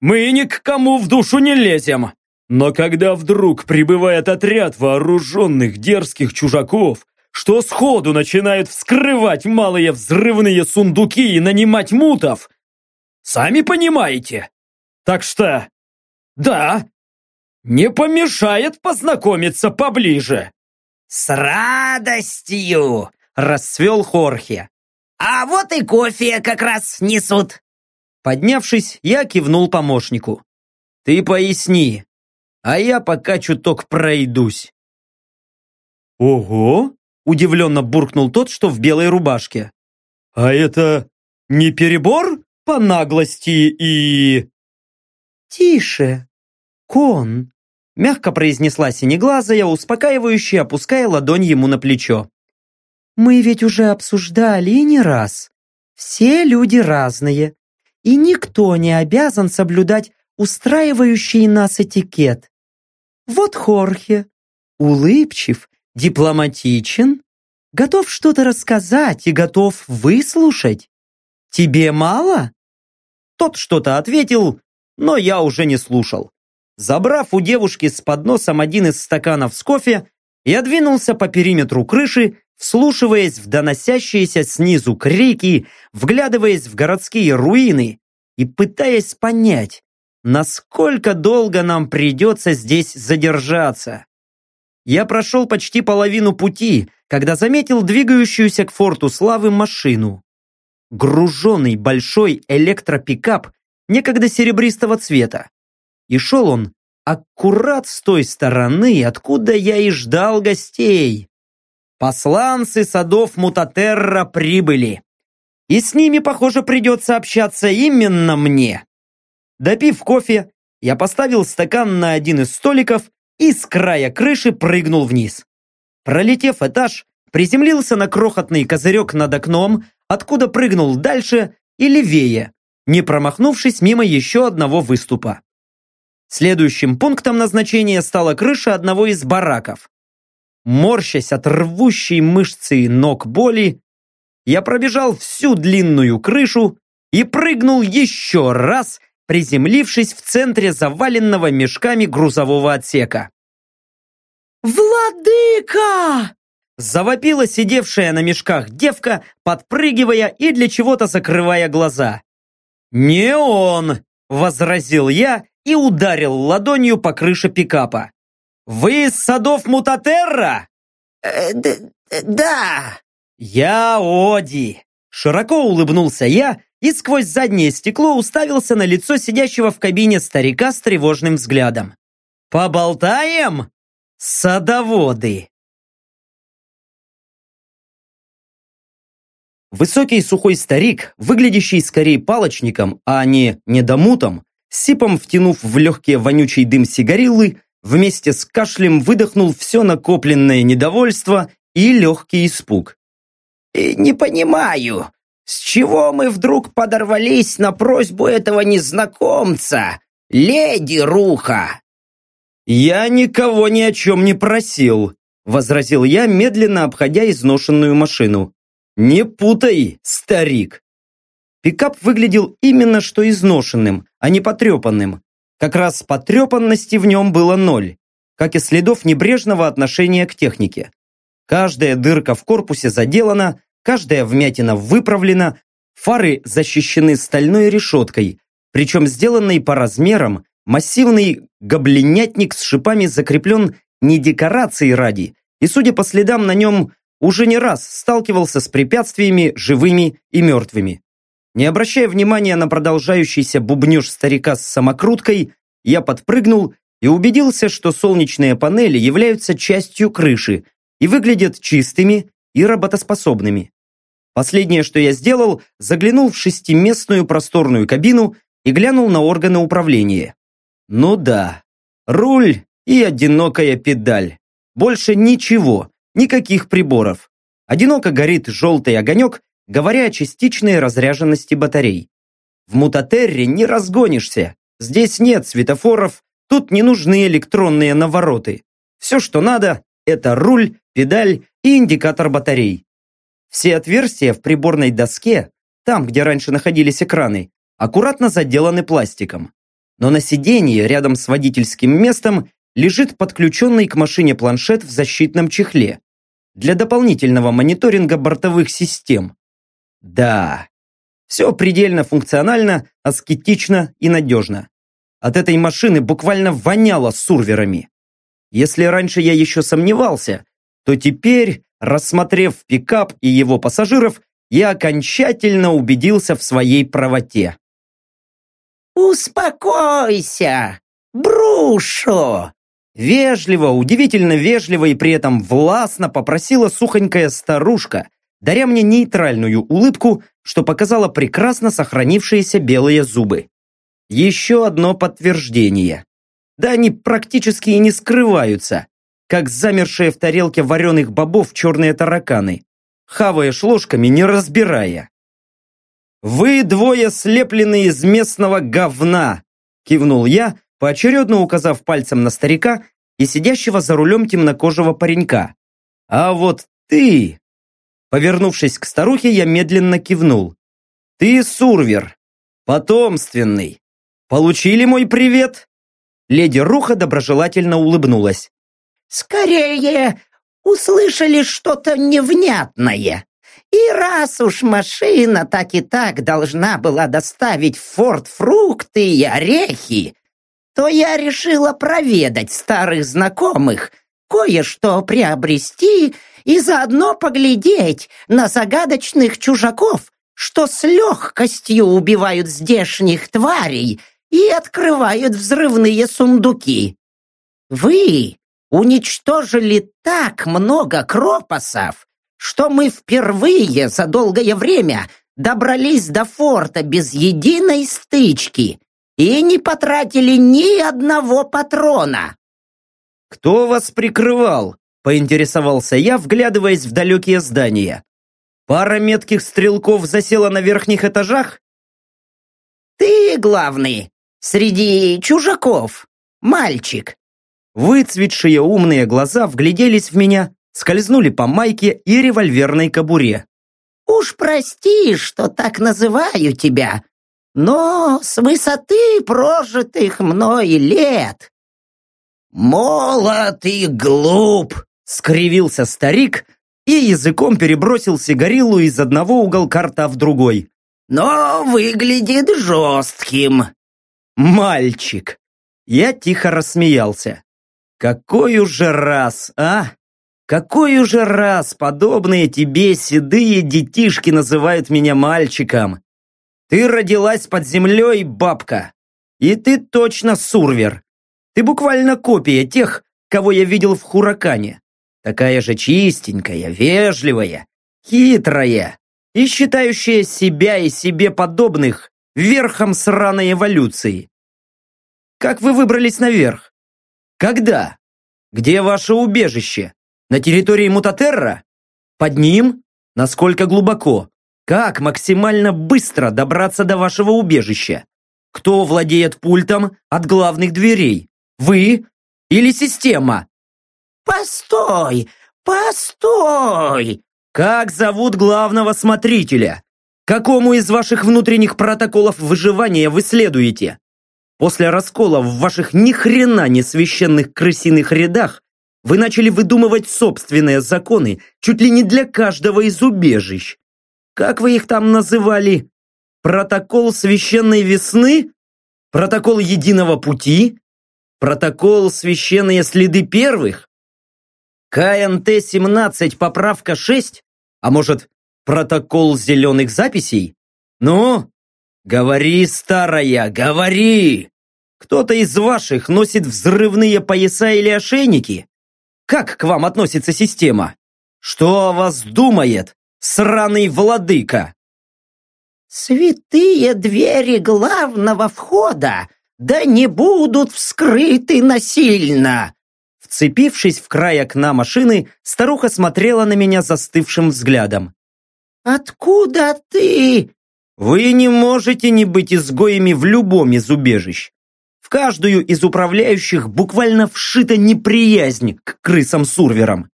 S4: Мы ни к кому в душу не лезем. Но когда вдруг прибывает отряд вооруженных дерзких чужаков, что сходу начинают вскрывать малые взрывные сундуки и нанимать мутов. Сами понимаете. Так что, да, не помешает познакомиться поближе.
S3: «С радостью!»
S1: – расцвел Хорхе.
S3: «А вот и кофе как раз несут!»
S1: Поднявшись, я кивнул помощнику. «Ты поясни, а я пока чуток пройдусь».
S4: «Ого!»
S1: Удивленно буркнул тот, что в белой рубашке.
S4: «А это не перебор по наглости и...»
S1: «Тише, кон!» Мягко произнесла синеглазая, успокаивающе опуская ладонь ему на плечо. «Мы ведь уже обсуждали и не раз. Все люди разные, и никто не обязан соблюдать устраивающий нас этикет. Вот Хорхе, улыбчив дипломатичен, готов что-то рассказать и готов выслушать. Тебе мало? Тот что-то ответил, но я уже не слушал. Забрав у девушки с подносом один из стаканов с кофе, я двинулся по периметру крыши, вслушиваясь в доносящиеся снизу крики, вглядываясь в городские руины и пытаясь понять, насколько долго нам придется здесь задержаться. Я прошел почти половину пути, когда заметил двигающуюся к форту славы машину. Груженный большой электропикап некогда серебристого цвета. И шел он аккурат с той стороны, откуда я и ждал гостей. Посланцы садов Мутатерра прибыли. И с ними, похоже, придется общаться именно мне. Допив кофе, я поставил стакан на один из столиков и с края крыши прыгнул вниз. Пролетев этаж, приземлился на крохотный козырек над окном, откуда прыгнул дальше и левее, не промахнувшись мимо еще одного выступа. Следующим пунктом назначения стала крыша одного из бараков. Морщась от рвущей мышцы ног боли, я пробежал всю длинную крышу и прыгнул еще раз, приземлившись в центре заваленного мешками грузового отсека.
S2: «Владыка!»
S1: Завопила сидевшая на мешках девка, подпрыгивая и для чего-то закрывая глаза. «Не он!» – возразил я и ударил ладонью по крыше пикапа. «Вы из садов Мутатерра?»
S3: э, «Да».
S1: «Я Оди!» Широко улыбнулся я и сквозь заднее стекло уставился на лицо сидящего в кабине старика с тревожным взглядом. «Поболтаем, садоводы!» Высокий сухой старик, выглядящий скорее палочником, а не недомутом, сипом втянув в легкие вонючий дым сигариллы, вместе с кашлем выдохнул все накопленное недовольство и легкий испуг.
S3: «Не понимаю, с чего мы вдруг подорвались на просьбу этого незнакомца, леди Руха?»
S1: «Я никого ни о чем не просил», — возразил я, медленно обходя изношенную машину. «Не путай, старик!» Пикап выглядел именно что изношенным, а не потрепанным. Как раз потрепанности в нем было ноль, как и следов небрежного отношения к технике. Каждая дырка в корпусе заделана, каждая вмятина выправлена, фары защищены стальной решеткой, причем сделанный по размерам, массивный гоблинятник с шипами закреплен не декорации ради, и, судя по следам, на нем уже не раз сталкивался с препятствиями живыми и мертвыми. Не обращая внимания на продолжающийся бубнеж старика с самокруткой, я подпрыгнул и убедился, что солнечные панели являются частью крыши и выглядят чистыми и работоспособными. Последнее, что я сделал, заглянул в шестиместную просторную кабину и глянул на органы управления. Ну да, руль и одинокая педаль. Больше ничего, никаких приборов. Одиноко горит желтый огонек, говоря о частичной разряженности батарей. В мутатерре не разгонишься. Здесь нет светофоров, тут не нужны электронные навороты. Все, что надо, это руль, педаль и индикатор батарей. Все отверстия в приборной доске, там, где раньше находились экраны, аккуратно заделаны пластиком. Но на сиденье рядом с водительским местом лежит подключенный к машине планшет в защитном чехле для дополнительного мониторинга бортовых систем. Да, все предельно функционально, аскетично и надежно. От этой машины буквально воняло сурверами. Если раньше я еще сомневался, то теперь, рассмотрев пикап и его пассажиров, я окончательно убедился в своей правоте.
S3: «Успокойся, Брушо!»
S1: Вежливо, удивительно вежливо и при этом властно попросила сухонькая старушка, даря мне нейтральную улыбку, что показало прекрасно сохранившиеся белые зубы. Еще одно подтверждение. Да они практически и не скрываются, как замершие в тарелке вареных бобов черные тараканы, хаваешь ложками, не разбирая. «Вы двое слеплены из местного говна!» кивнул я, поочередно указав пальцем на старика и сидящего за рулем темнокожего паренька. «А вот ты...» Повернувшись к старухе, я медленно кивнул. «Ты сурвер, потомственный. Получили мой привет?» Леди Руха доброжелательно улыбнулась.
S3: «Скорее, услышали что-то невнятное. И раз уж машина так и так должна была доставить в форт фрукты и орехи, то я решила проведать старых знакомых, кое-что приобрести и заодно поглядеть на загадочных чужаков, что с легкостью убивают здешних тварей и открывают взрывные сундуки. Вы уничтожили так много кропосов, что мы впервые за долгое время добрались до форта без единой стычки и не потратили ни одного патрона.
S1: «Кто вас прикрывал?» – поинтересовался я, вглядываясь в далекие здания. «Пара метких стрелков засела на верхних этажах?»
S3: «Ты главный, среди чужаков, мальчик».
S1: Выцветшие умные глаза вгляделись в меня, скользнули по майке и револьверной кобуре.
S3: «Уж прости, что так называю тебя, но с высоты прожитых мной лет «Молод и глуп!» — скривился старик и языком перебросил сигарилу из одного уголка рта в другой. «Но выглядит жестким!»
S1: «Мальчик!» Я тихо рассмеялся. «Какой уже раз, а? Какой уже раз подобные тебе седые детишки называют меня мальчиком? Ты родилась под землей, бабка, и ты точно сурвер. Ты буквально копия тех, кого я видел в Хуракане. Такая же чистенькая, вежливая, хитрая и считающая себя и себе подобных верхом сраной эволюции. Как вы выбрались наверх? Когда? Где ваше убежище? На территории Мутатерра? Под ним? Насколько глубоко? Как максимально быстро добраться до вашего убежища? Кто владеет пультом от главных дверей? Вы или система?
S3: Постой, постой!
S1: Как зовут главного смотрителя? Какому из ваших внутренних протоколов выживания вы следуете? После раскола в ваших ни хрена не священных крысиных рядах вы начали выдумывать собственные законы чуть ли не для каждого из убежищ. Как вы их там называли? Протокол священной весны? Протокол единого пути? Протокол «Священные следы первых»? КНТ-17 поправка 6? А может, протокол зеленых записей? Ну, говори, старая, говори! Кто-то из ваших носит взрывные пояса или ошейники? Как к вам относится система? Что о вас думает, сраный владыка?
S3: Святые двери главного входа да не будут вскрыты насильно.
S1: Вцепившись в край окна машины, старуха смотрела на меня застывшим взглядом.
S3: «Откуда ты?»
S1: «Вы не можете не быть изгоями в любом из убежищ. Каждую из управляющих буквально вшита неприязнь к крысам-сурверам.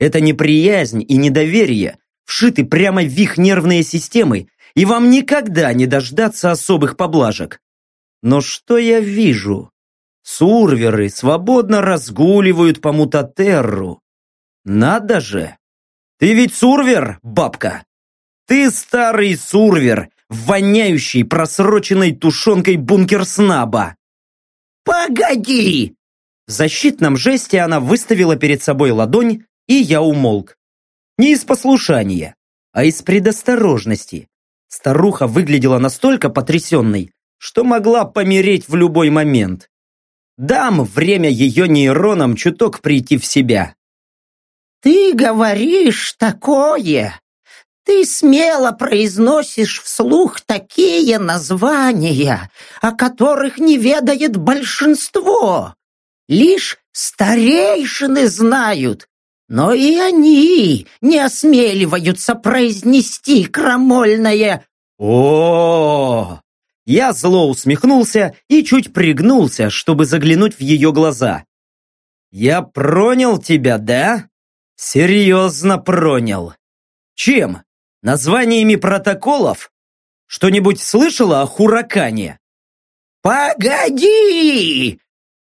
S1: Это неприязнь и недоверие вшиты прямо в их нервные системы, и вам никогда не дождаться особых поблажек. Но что я вижу? Сурверы свободно разгуливают по мутатерру. Надо же! Ты ведь сурвер, бабка? Ты старый сурвер, воняющий просроченной тушенкой бункер снаба.
S3: «Погоди!»
S1: В защитном жесте она выставила перед собой ладонь, и я умолк. Не из послушания, а из предосторожности. Старуха выглядела настолько потрясенной, что могла помереть в любой момент. Дам время ее нейронам чуток прийти в себя.
S3: «Ты говоришь такое! Ты смело произносишь вслух такие названия, о которых не ведает большинство. Лишь старейшины знают, но и они не осмеливаются произнести крамольное
S1: о, Я зло усмехнулся и чуть пригнулся, чтобы заглянуть в ее глаза. «Я пронял тебя, да? Серьезно пронял. Чем? Названиями протоколов? Что-нибудь слышала о Хуракане?»
S3: «Погоди!»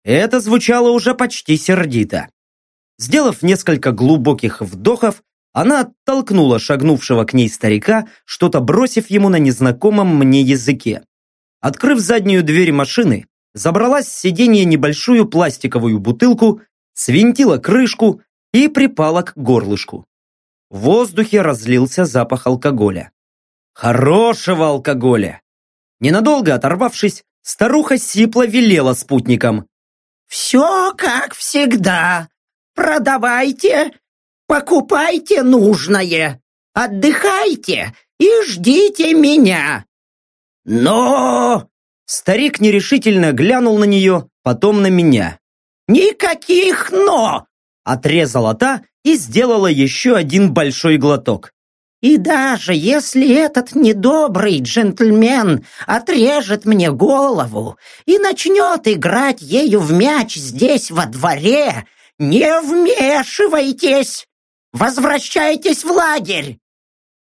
S1: Это звучало уже почти сердито. Сделав несколько глубоких вдохов, она оттолкнула шагнувшего к ней старика, что-то бросив ему на незнакомом мне языке. Открыв заднюю дверь машины, забралась с сиденья небольшую пластиковую бутылку, свинтила крышку и припала к горлышку. В воздухе разлился запах алкоголя. Хорошего алкоголя! Ненадолго оторвавшись, старуха сипло велела спутникам.
S3: «Все как всегда. Продавайте, покупайте нужное, отдыхайте и ждите меня». «Но...»
S1: Старик нерешительно глянул на нее, потом на меня.
S3: «Никаких «но»!»
S1: Отрезала та и сделала еще один большой глоток.
S3: И даже если этот недобрый джентльмен отрежет мне голову и начнет играть ею в мяч здесь во дворе, «Не вмешивайтесь! Возвращайтесь в лагерь!»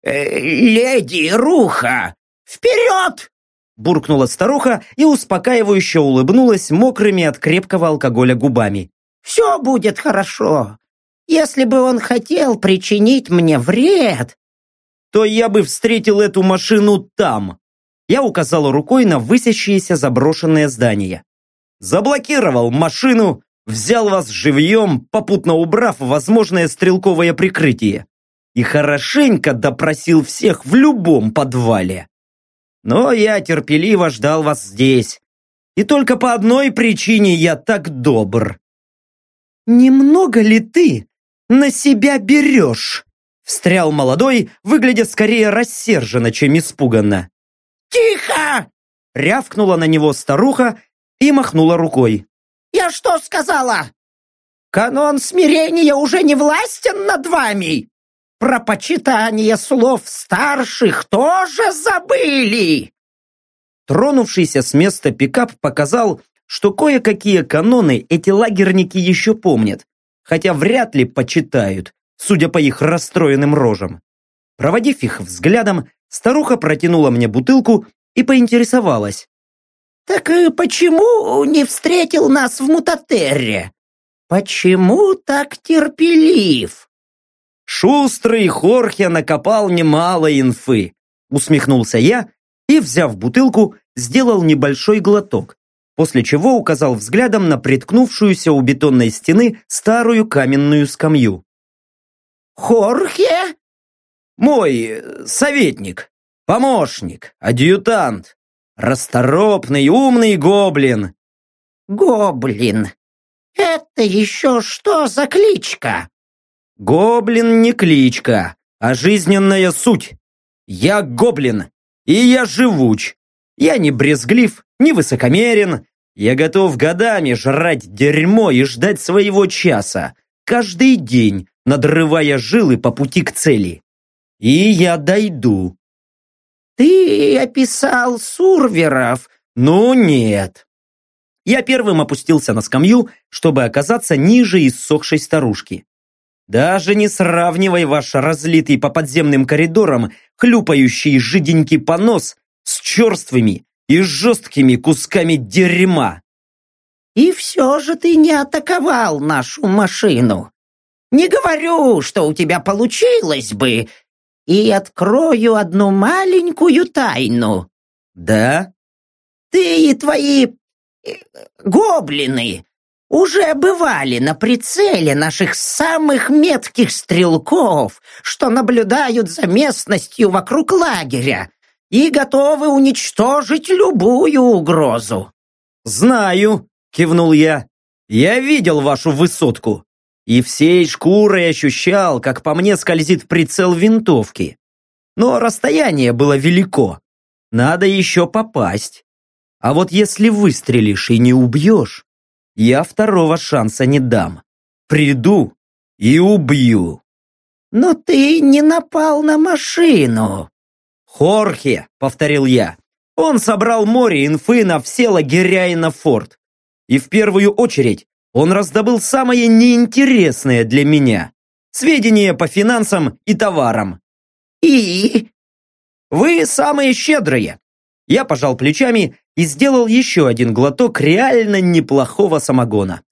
S3: э, «Леди Руха, вперед!»
S1: Буркнула старуха и успокаивающе улыбнулась мокрыми от крепкого алкоголя губами.
S3: «Все будет хорошо. Если бы он хотел причинить мне вред...»
S1: «То я бы встретил эту машину там!» Я указала рукой на высящееся заброшенное здание. Заблокировал машину взял вас живьем, попутно убрав возможное стрелковое прикрытие. И хорошенько допросил всех в любом подвале. Но я терпеливо ждал вас здесь. И только по одной причине я так добр. «Немного ли ты на себя берешь?» Встрял молодой, выглядя скорее рассерженно, чем испуганно.
S3: «Тихо!»
S1: Рявкнула на него старуха и махнула рукой.
S3: Я что сказала? Канон смирения уже не властен над вами. Про почитание слов старших тоже забыли.
S1: Тронувшийся с места пикап показал, что кое-какие каноны эти лагерники еще помнят, хотя вряд ли почитают, судя по их расстроенным рожам. Проводив их взглядом, старуха протянула мне бутылку и поинтересовалась.
S3: «Так и почему не встретил нас в Мутатерре? Почему так терпелив?»
S1: «Шустрый Хорхе накопал немало инфы», усмехнулся я и, взяв бутылку, сделал небольшой глоток. После чего указал взглядом на приткнувшуюся у бетонной стены старую каменную скамью.
S3: «Хорхе?»
S1: «Мой э, советник, помощник, адъютант, расторопный, умный гоблин».
S3: «Гоблин. Это еще что за кличка?»
S1: «Гоблин не кличка, а жизненная суть. Я гоблин, и я живуч. Я не брезглив, не высокомерен. Я готов годами жрать дерьмо и ждать своего часа. Каждый день, надрывая жилы по пути к цели. И я дойду.
S3: «Ты описал сурверов?»
S1: «Ну нет». Я первым опустился на скамью, чтобы оказаться ниже иссохшей старушки. Даже не сравнивай ваш разлитый по подземным коридорам хлюпающий жиденький понос с черствыми и жесткими кусками дерьма.
S3: «И все же ты не атаковал нашу машину. Не говорю, что у тебя получилось бы, и открою одну маленькую тайну».
S1: «Да?»
S3: «Ты и твои э, гоблины уже бывали на прицеле наших самых метких стрелков, что наблюдают за местностью вокруг лагеря и готовы уничтожить любую угрозу».
S1: «Знаю», — кивнул я. «Я видел вашу высотку и всей шкурой ощущал, как по мне скользит прицел винтовки. Но расстояние было велико. Надо еще попасть. А вот если выстрелишь и не убьешь, я второго шанса не дам. Приду и убью.
S3: Но ты не напал на машину.
S1: Хорхе, повторил я. Он собрал море инфы на все лагеря и на форт. И в первую очередь он раздобыл самое неинтересное для меня. Сведения по финансам и товарам.
S3: И?
S1: Вы самые щедрые. Я пожал плечами и сделал еще один глоток реально неплохого самогона.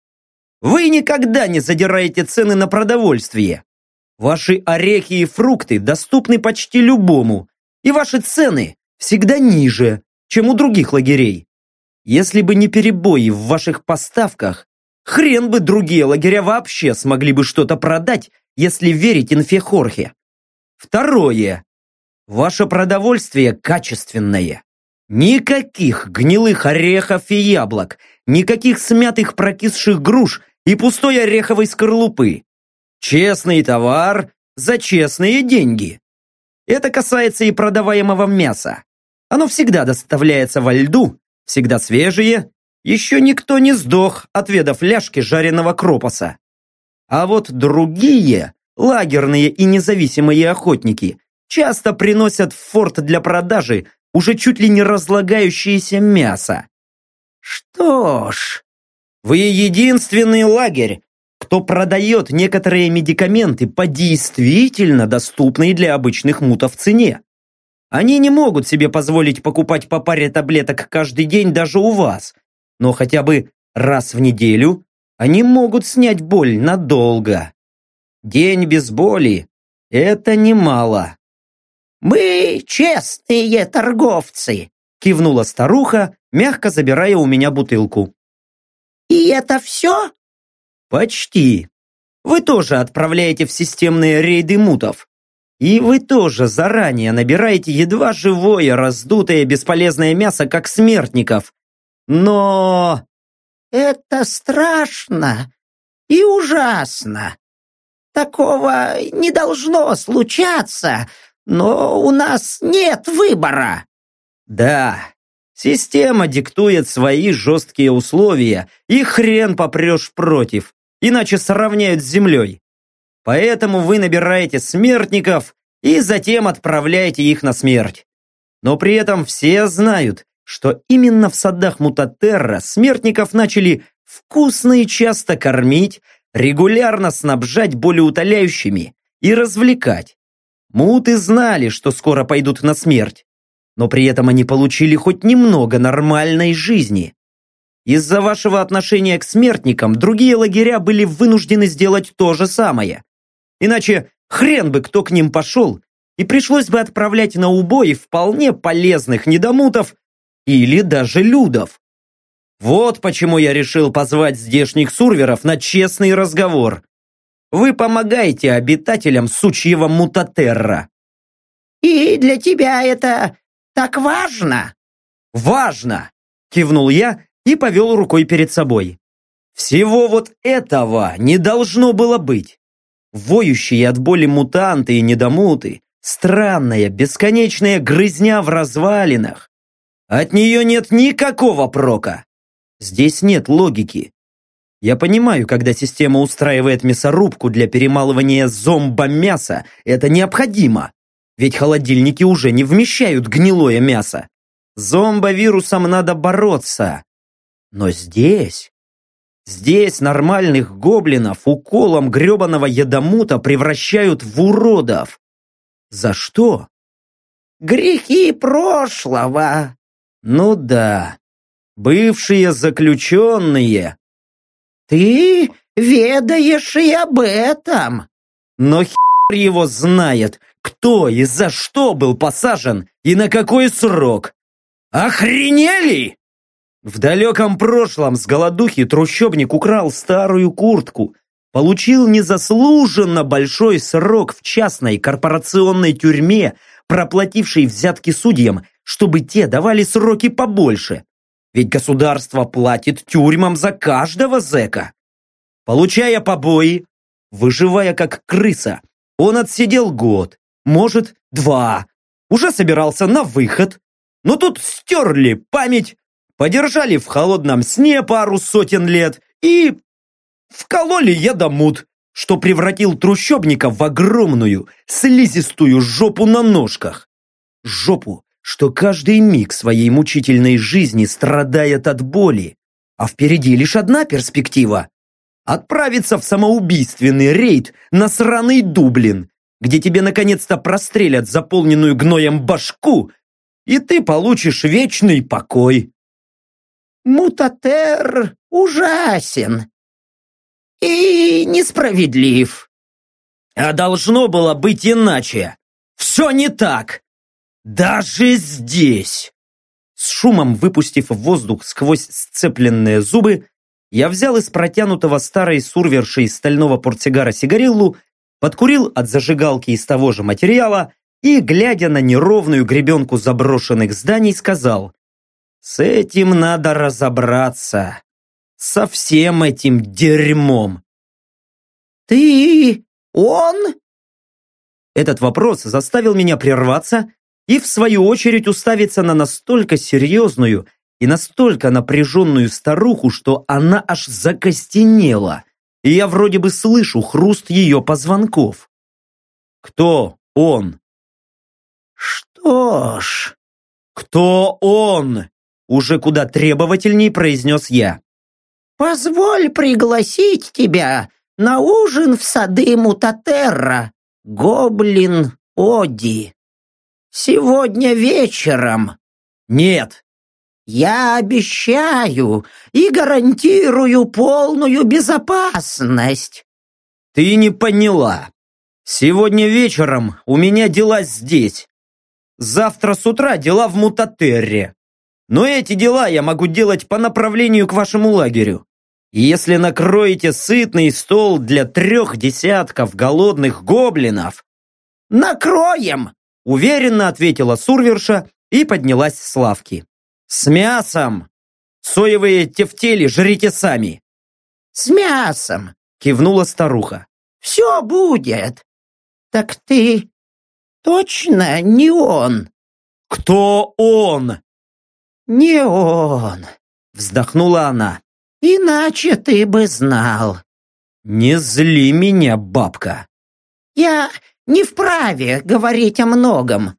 S1: Вы никогда не задираете цены на продовольствие. Ваши орехи и фрукты доступны почти любому, и ваши цены всегда ниже, чем у других лагерей. Если бы не перебои в ваших поставках, хрен бы другие лагеря вообще смогли бы что-то продать, если верить инфе Хорхе. Второе. Ваше продовольствие качественное. Никаких гнилых орехов и яблок, никаких смятых прокисших груш и пустой ореховой скорлупы. Честный товар за честные деньги. Это касается и продаваемого мяса. Оно всегда доставляется во льду, всегда свежее, еще никто не сдох, отведав ляжки жареного кропоса. А вот другие, лагерные и независимые охотники, часто приносят в форт для продажи уже чуть ли не разлагающееся мясо.
S3: Что ж,
S1: вы единственный лагерь, кто продает некоторые медикаменты по действительно доступной для обычных мутов цене. Они не могут себе позволить покупать по паре таблеток каждый день даже у вас, но хотя бы раз в неделю они могут снять боль надолго. День без боли – это немало.
S3: «Мы честные торговцы», — кивнула старуха, мягко забирая у меня бутылку. «И это все?»
S1: «Почти. Вы тоже отправляете в системные рейды мутов. И вы тоже заранее набираете едва живое, раздутое, бесполезное мясо, как смертников. Но...»
S3: «Это страшно и ужасно. Такого не должно случаться, но у нас нет выбора.
S1: Да, система диктует свои жесткие условия, и хрен попрешь против, иначе сравняют с землей. Поэтому вы набираете смертников и затем отправляете их на смерть. Но при этом все знают, что именно в садах Мутатерра смертников начали вкусно и часто кормить, регулярно снабжать болеутоляющими и развлекать. Муты знали, что скоро пойдут на смерть, но при этом они получили хоть немного нормальной жизни. Из-за вашего отношения к смертникам другие лагеря были вынуждены сделать то же самое. Иначе хрен бы кто к ним пошел, и пришлось бы отправлять на убой вполне полезных недомутов или даже людов. Вот почему я решил позвать здешних сурверов на честный разговор. Вы помогаете обитателям сучьего мутатерра.
S3: И для тебя это так важно?
S1: Важно! Кивнул я и повел рукой перед собой. Всего вот этого не должно было быть. Воющие от боли мутанты и недомуты, странная, бесконечная грызня в развалинах. От нее нет никакого прока. Здесь нет логики. Я понимаю, когда система устраивает мясорубку для перемалывания зомбо-мяса, это необходимо. Ведь холодильники уже не вмещают гнилое мясо. Зомбовирусом надо бороться. Но здесь... Здесь нормальных гоблинов уколом гребаного ядомута превращают в уродов. За что?
S3: Грехи прошлого.
S1: Ну да. Бывшие заключенные.
S3: Ты ведаешь и об этом.
S1: Но хер его знает, кто и за что был посажен и на какой срок. Охренели? В далеком прошлом с голодухи трущобник украл старую куртку, получил незаслуженно большой срок в частной корпорационной тюрьме, проплатившей взятки судьям, чтобы те давали сроки побольше. Ведь государство платит тюрьмам за каждого зэка. Получая побои, выживая как крыса, он отсидел год, может, два. Уже собирался на выход, но тут стерли память, подержали в холодном сне пару сотен лет и вкололи ядомут, что превратил трущобника в огромную, слизистую жопу на ножках. Жопу, что каждый миг своей мучительной жизни страдает от боли, а впереди лишь одна перспектива – отправиться в самоубийственный рейд на сраный Дублин, где тебе наконец-то прострелят заполненную гноем башку, и ты получишь вечный покой.
S3: Мутатер ужасен и несправедлив.
S1: А должно было быть иначе. Все не так. Даже здесь. С шумом выпустив воздух сквозь сцепленные зубы, я взял из протянутого старой сурвершей стального портсигара сигариллу, подкурил от зажигалки из того же материала и, глядя на неровную гребенку заброшенных зданий, сказал «С этим надо разобраться. Со всем этим дерьмом».
S3: «Ты он?»
S1: Этот вопрос заставил меня прерваться и, в свою очередь, уставиться на настолько серьезную и настолько напряженную старуху, что она аж закостенела, и я вроде бы слышу хруст ее позвонков. «Кто он?»
S3: «Что ж...»
S1: «Кто он?» Уже куда требовательней произнес я.
S3: «Позволь пригласить тебя на ужин в сады Мутатерра, гоблин Оди. Сегодня вечером».
S1: «Нет».
S3: «Я обещаю и гарантирую полную безопасность».
S1: «Ты не поняла. Сегодня вечером у меня дела здесь. Завтра с утра дела в Мутатерре. Но эти дела я могу делать по направлению к вашему лагерю. Если накроете сытный стол для трех десятков голодных гоблинов...»
S3: «Накроем!»
S1: Уверенно ответила Сурверша и поднялась с лавки. «С мясом! Соевые тефтели жрите сами!»
S3: «С мясом!»
S1: кивнула старуха.
S3: «Все будет!» «Так ты точно не он?»
S1: «Кто он?»
S3: «Не он!»
S1: Вздохнула она.
S3: «Иначе ты бы знал!»
S1: «Не зли меня, бабка!»
S3: «Я не вправе говорить о многом.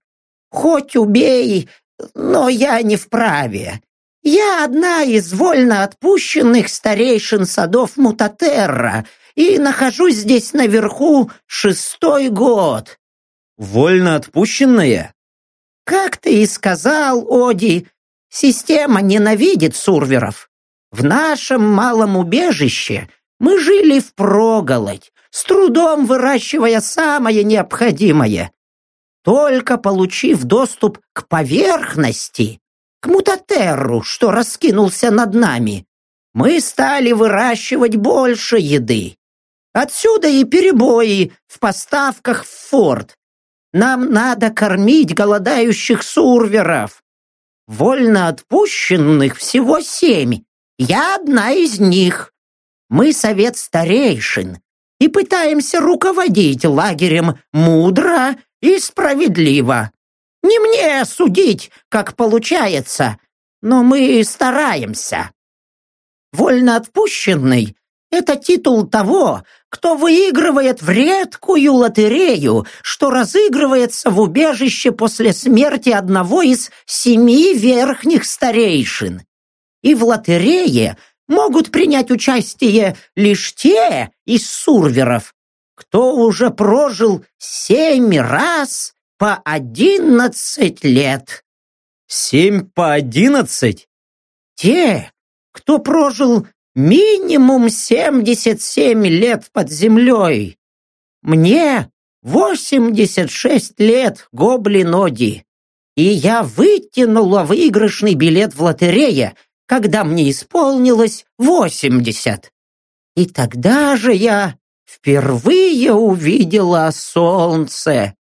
S3: Хоть убей, но я не вправе. Я одна из вольно отпущенных старейшин садов Мутатерра и нахожусь здесь наверху шестой год.
S1: Вольно отпущенная?
S3: Как ты и сказал, Оди, система ненавидит сурверов. В нашем малом убежище мы жили впроголодь, с трудом выращивая самое необходимое. Только получив доступ к поверхности, к мутатерру, что раскинулся над нами, мы стали выращивать больше еды. Отсюда и перебои в поставках в форт. Нам надо кормить голодающих сурверов. Вольно отпущенных всего семь. Я одна из них. Мы совет старейшин и пытаемся руководить лагерем мудро и справедливо. Не мне судить, как получается, но мы стараемся. Вольно отпущенный — это титул того, кто выигрывает в редкую лотерею, что разыгрывается в убежище после смерти одного из семи верхних старейшин. И в лотерее могут принять участие лишь те из сурверов, кто уже прожил семь раз по одиннадцать лет.
S1: Семь по одиннадцать?
S3: Те, кто прожил минимум 77 лет под землей. Мне 86 лет, гоблиноди. И я вытянула выигрышный билет в лотерее, когда мне исполнилось 80. И тогда же я впервые увидела солнце.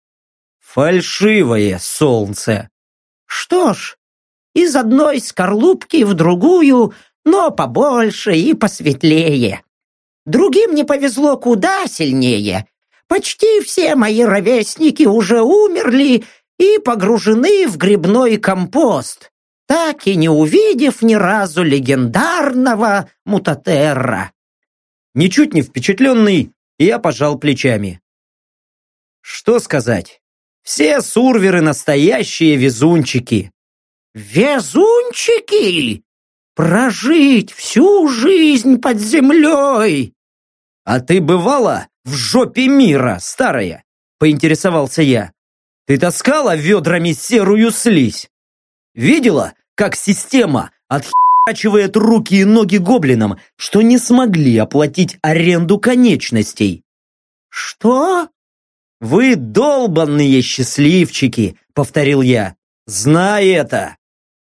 S1: Фальшивое солнце.
S3: Что ж, из одной скорлупки в другую но побольше и посветлее. Другим не повезло куда сильнее. Почти все мои ровесники уже умерли и погружены в грибной компост, так и не увидев ни разу легендарного мутатерра.
S1: Ничуть не впечатленный, я пожал плечами. Что сказать? Все сурверы настоящие везунчики.
S3: Везунчики? Прожить всю жизнь под землей!»
S1: «А ты бывала в жопе мира, старая?» – поинтересовался я. «Ты таскала ведрами серую слизь? Видела, как система отхерачивает руки и ноги гоблинам, что не смогли оплатить аренду конечностей?»
S3: «Что?»
S1: «Вы долбанные счастливчики», — повторил я. «Знай это.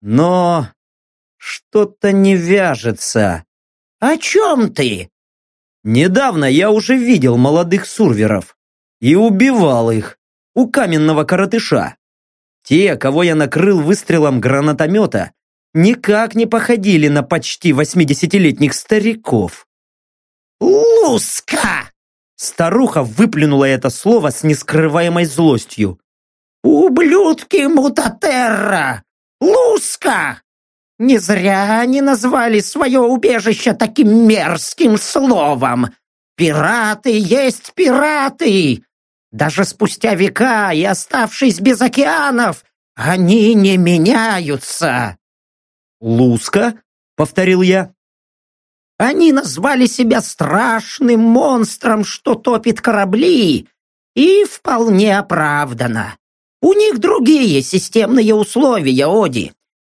S1: Но что-то не вяжется.
S3: О чем ты?
S1: Недавно я уже видел молодых сурверов и убивал их у каменного коротыша. Те, кого я накрыл выстрелом гранатомета, никак не походили на почти восьмидесятилетних стариков.
S3: «Луска!»
S1: Старуха выплюнула это слово с нескрываемой злостью.
S3: «Ублюдки Мутатерра! Луска! Не зря они назвали свое убежище таким мерзким словом. Пираты есть пираты. Даже спустя века и оставшись без океанов, они не меняются.
S1: «Луска?» — повторил я.
S3: Они назвали себя страшным монстром, что топит корабли, и вполне оправдано. У них другие системные условия, Оди.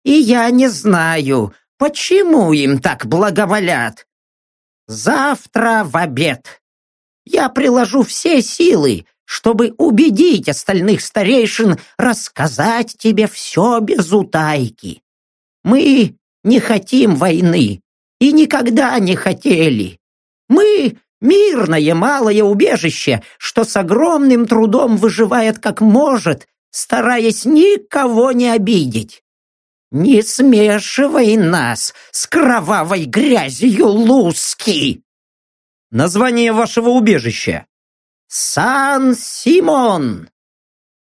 S3: И я не знаю, почему им так благоволят. Завтра в обед я приложу все силы, чтобы убедить остальных старейшин рассказать тебе все без утайки. Мы не хотим войны и никогда не хотели. Мы мирное малое убежище, что с огромным трудом выживает как может, стараясь никого не обидеть. «Не смешивай нас с кровавой грязью, Луски!»
S1: «Название вашего убежища?»
S3: «Сан-Симон!»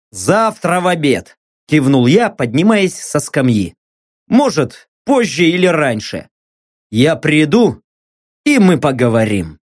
S1: «Завтра в обед!» — кивнул я, поднимаясь со скамьи. «Может, позже или раньше. Я приду, и мы поговорим».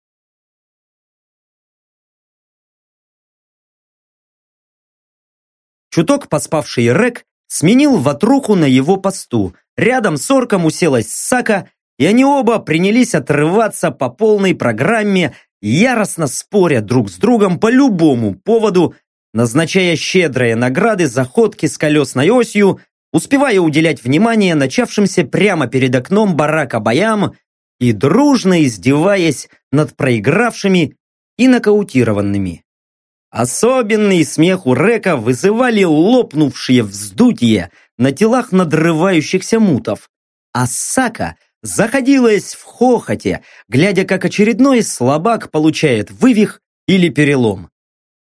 S1: Чуток поспавший Рек сменил ватруху на его посту. Рядом с орком уселась Сака, и они оба принялись отрываться по полной программе, яростно споря друг с другом по любому поводу, назначая щедрые награды за ходки с колесной осью, успевая уделять внимание начавшимся прямо перед окном барака боям и дружно издеваясь над проигравшими и нокаутированными. Особенный смех у Река вызывали лопнувшие вздутие, на телах надрывающихся мутов. А Сака заходилась в хохоте, глядя, как очередной слабак получает вывих или перелом.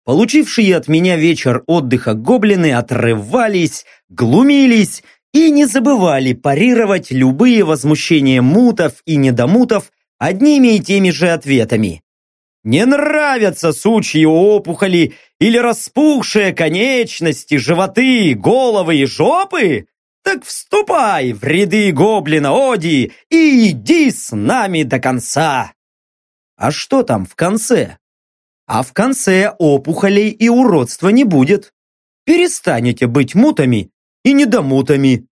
S1: Получившие от меня вечер отдыха гоблины отрывались, глумились и не забывали парировать любые возмущения мутов и недомутов одними и теми же ответами. Не нравятся сучьи опухоли или распухшие конечности, животы, головы и жопы? Так вступай в ряды гоблина Оди и иди с нами до конца. А что там в конце? А в конце опухолей и уродства не будет. Перестанете быть мутами и недомутами.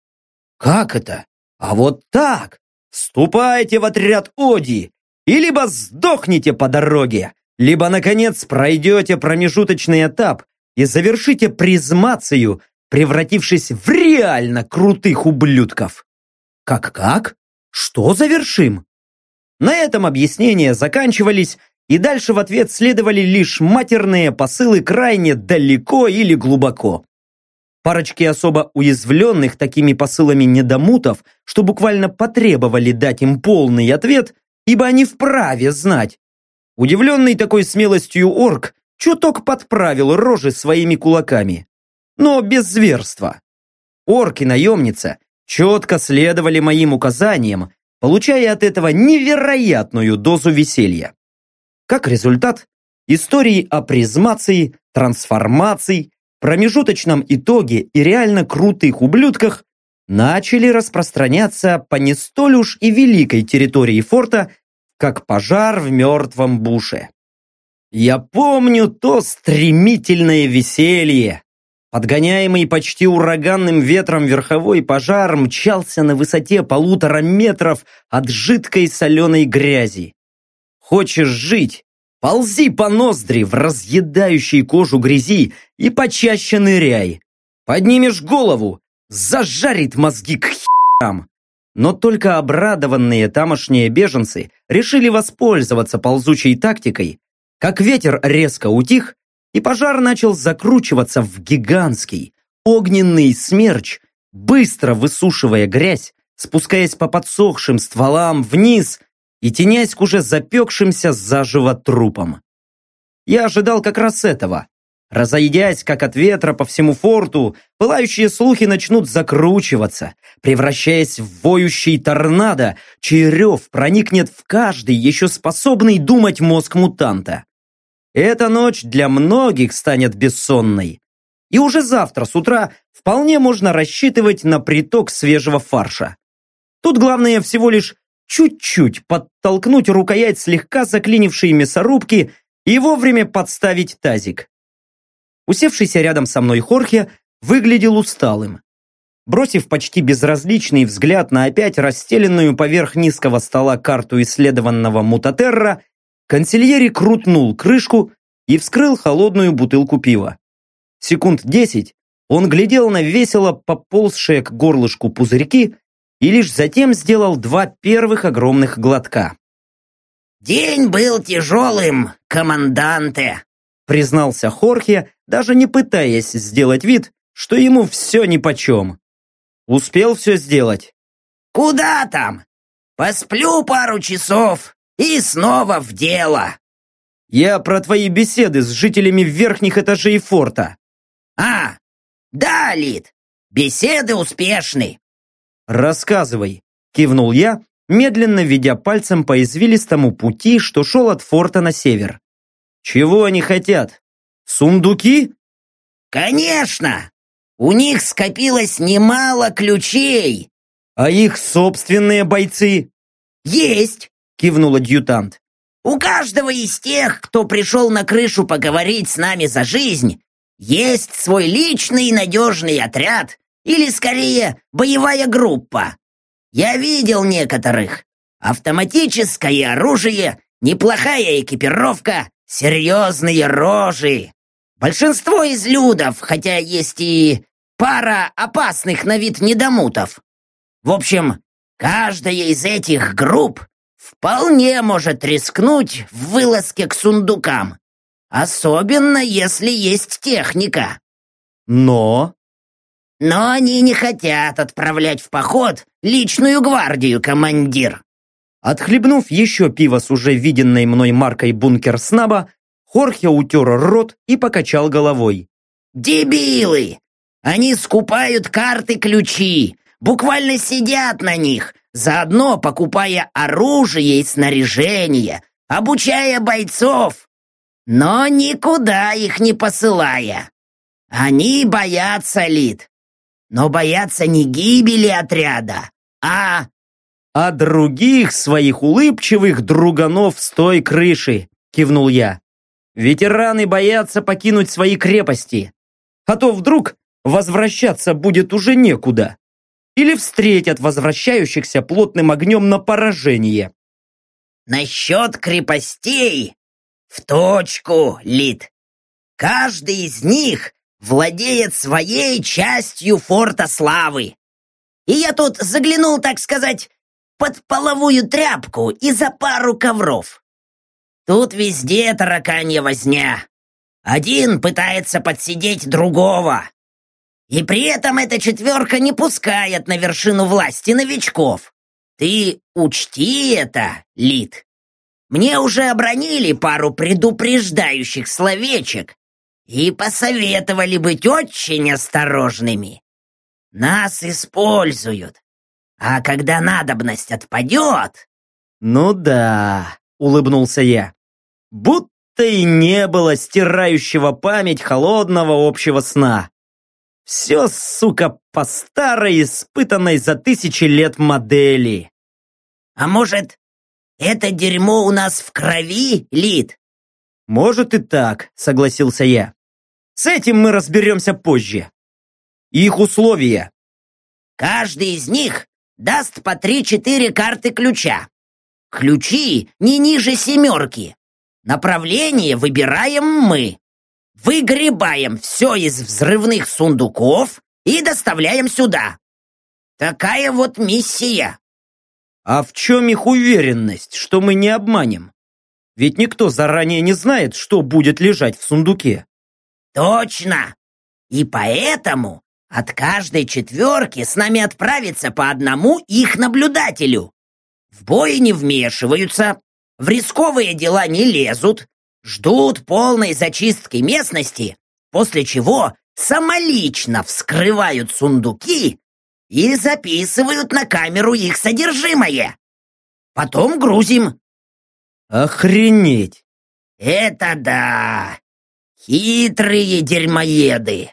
S1: Как это? А вот так. Вступайте в отряд Оди и либо сдохнете по дороге, либо, наконец, пройдете промежуточный этап и завершите призмацию, превратившись в реально крутых ублюдков. Как-как? Что завершим? На этом объяснения заканчивались, и дальше в ответ следовали лишь матерные посылы крайне далеко или глубоко. Парочки особо уязвленных такими посылами недомутов, что буквально потребовали дать им полный ответ, ибо они вправе знать. Удивленный такой смелостью орк чуток подправил рожи своими кулаками. Но без зверства. Орк и наемница четко следовали моим указаниям, получая от этого невероятную дозу веселья. Как результат, истории о призмации, трансформации, промежуточном итоге и реально крутых ублюдках начали распространяться по не столь уж и великой территории форта, как пожар в мертвом буше. Я помню то стремительное веселье. Подгоняемый почти ураганным ветром верховой пожар мчался на высоте полутора метров от жидкой соленой грязи. Хочешь жить? Ползи по ноздри в разъедающей кожу грязи и почаще ныряй. Поднимешь голову, зажарит мозги к херам. Но только обрадованные тамошние беженцы решили воспользоваться ползучей тактикой, как ветер резко утих, и пожар начал закручиваться в гигантский, огненный смерч, быстро высушивая грязь, спускаясь по подсохшим стволам вниз и тенясь к уже запекшимся заживо трупам. Я ожидал как раз этого, Разойдясь, как от ветра по всему форту, пылающие слухи начнут закручиваться, превращаясь в воющий торнадо, чей рев проникнет в каждый, еще способный думать мозг мутанта. Эта ночь для многих станет бессонной. И уже завтра с утра вполне можно рассчитывать на приток свежего фарша. Тут главное всего лишь чуть-чуть подтолкнуть рукоять слегка заклинившей мясорубки и вовремя подставить тазик. Усевшийся рядом со мной Хорхе выглядел усталым. Бросив почти безразличный взгляд на опять расстеленную поверх низкого стола карту исследованного мутатерра, консильери крутнул крышку и вскрыл холодную бутылку пива. Секунд десять он глядел на весело поползшие к горлышку пузырьки и лишь затем сделал два первых огромных глотка.
S3: «День был тяжелым, команданте»,
S1: признался Хорхе, даже не пытаясь сделать вид, что ему все нипочем. Успел все сделать?
S3: Куда там? Посплю пару часов и снова в дело.
S1: Я про твои беседы с жителями верхних этажей форта.
S3: А, да, Лид, беседы успешны.
S1: Рассказывай, кивнул я, медленно ведя пальцем по извилистому пути, что шел от форта на север. Чего они хотят? Сундуки?
S3: Конечно! У них скопилось немало ключей.
S1: А их собственные бойцы?
S3: Есть,
S1: кивнул адъютант.
S3: У каждого из тех, кто пришел на крышу поговорить с нами за жизнь, есть свой личный надежный отряд, или скорее боевая группа. Я видел некоторых. Автоматическое оружие, неплохая экипировка, серьезные рожи. Большинство из людов, хотя есть и пара опасных на вид недомутов. В общем, каждая из этих групп вполне может рискнуть в вылазке к сундукам. Особенно, если есть техника.
S1: Но...
S3: Но они не хотят отправлять в поход личную гвардию, командир.
S1: Отхлебнув еще пиво с уже виденной мной маркой «Бункер Снаба», Хорхе утер рот и покачал головой.
S3: «Дебилы! Они скупают карты-ключи, буквально сидят на них, заодно покупая оружие и снаряжение, обучая бойцов, но никуда их не посылая. Они боятся, Лид, но боятся не гибели отряда, а...
S1: «А других своих улыбчивых друганов с той крыши», кивнул я. «Ветераны боятся покинуть свои крепости, а то вдруг возвращаться будет уже некуда. Или встретят возвращающихся плотным огнем на поражение».
S3: «Насчет крепостей? В точку, Лид. Каждый из них владеет своей частью форта славы. И я тут заглянул, так сказать, под половую тряпку и за пару ковров. Тут везде тараканья возня. Один пытается подсидеть другого. И при этом эта четверка не пускает на вершину власти новичков. Ты учти это, Лид. Мне уже обронили пару предупреждающих словечек и посоветовали быть очень осторожными. Нас используют, а когда надобность отпадет...
S1: Ну да, улыбнулся я. Будто и не было стирающего память холодного общего сна. Все, сука, по старой, испытанной за тысячи лет модели.
S3: А может, это дерьмо у нас в крови, Лид?
S1: Может и так, согласился я. С этим мы разберемся позже. Их условия.
S3: Каждый из них даст по три-четыре карты ключа. Ключи не ниже семерки. Направление выбираем мы. Выгребаем все из взрывных сундуков и доставляем сюда. Такая вот миссия.
S1: А в чем их уверенность, что мы не обманем? Ведь никто заранее не знает, что будет лежать в сундуке.
S3: Точно! И поэтому от каждой четверки с нами отправится по одному их наблюдателю. В бой не вмешиваются, в рисковые дела не лезут, ждут полной зачистки местности, после чего самолично вскрывают сундуки и записывают на камеру их содержимое. Потом грузим.
S1: Охренеть!
S3: Это да! Хитрые дерьмоеды!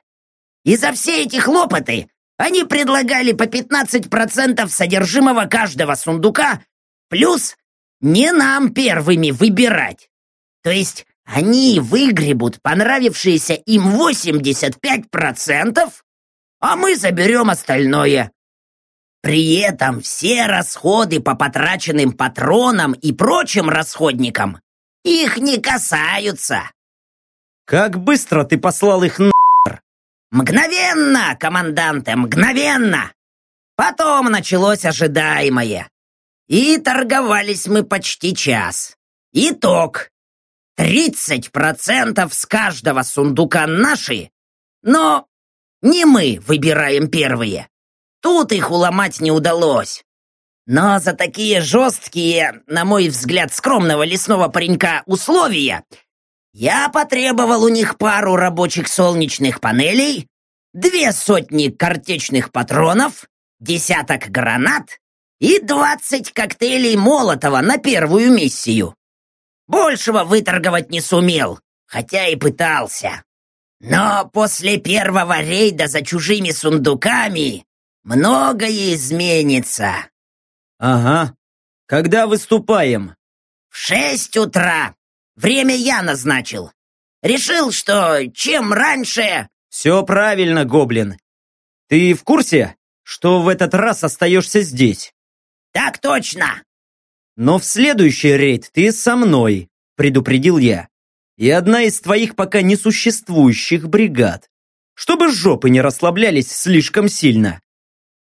S3: И за все эти хлопоты они предлагали по 15% содержимого каждого сундука, плюс не нам первыми выбирать. То есть они выгребут понравившиеся им 85%, а мы заберем остальное. При этом все расходы по потраченным патронам и прочим расходникам их не касаются.
S1: Как быстро ты послал их на...
S3: Мгновенно, команданте, мгновенно! Потом началось ожидаемое. И торговались мы почти час. Итог. 30% с каждого сундука наши, но не мы выбираем первые. Тут их уломать не удалось. Но за такие жесткие, на мой взгляд, скромного лесного паренька условия я потребовал у них пару рабочих солнечных панелей, две сотни картечных патронов, десяток гранат и двадцать коктейлей Молотова на первую миссию. Большего выторговать не сумел, хотя и пытался. Но после первого рейда за чужими сундуками многое изменится.
S1: Ага. Когда выступаем?
S3: В шесть утра. Время я назначил. Решил, что чем раньше...
S1: Все правильно, Гоблин. Ты в курсе, что в этот раз остаешься здесь?
S3: Так точно.
S1: Но в следующий рейд ты со мной, предупредил я. И одна из твоих пока несуществующих бригад. Чтобы жопы не расслаблялись слишком сильно.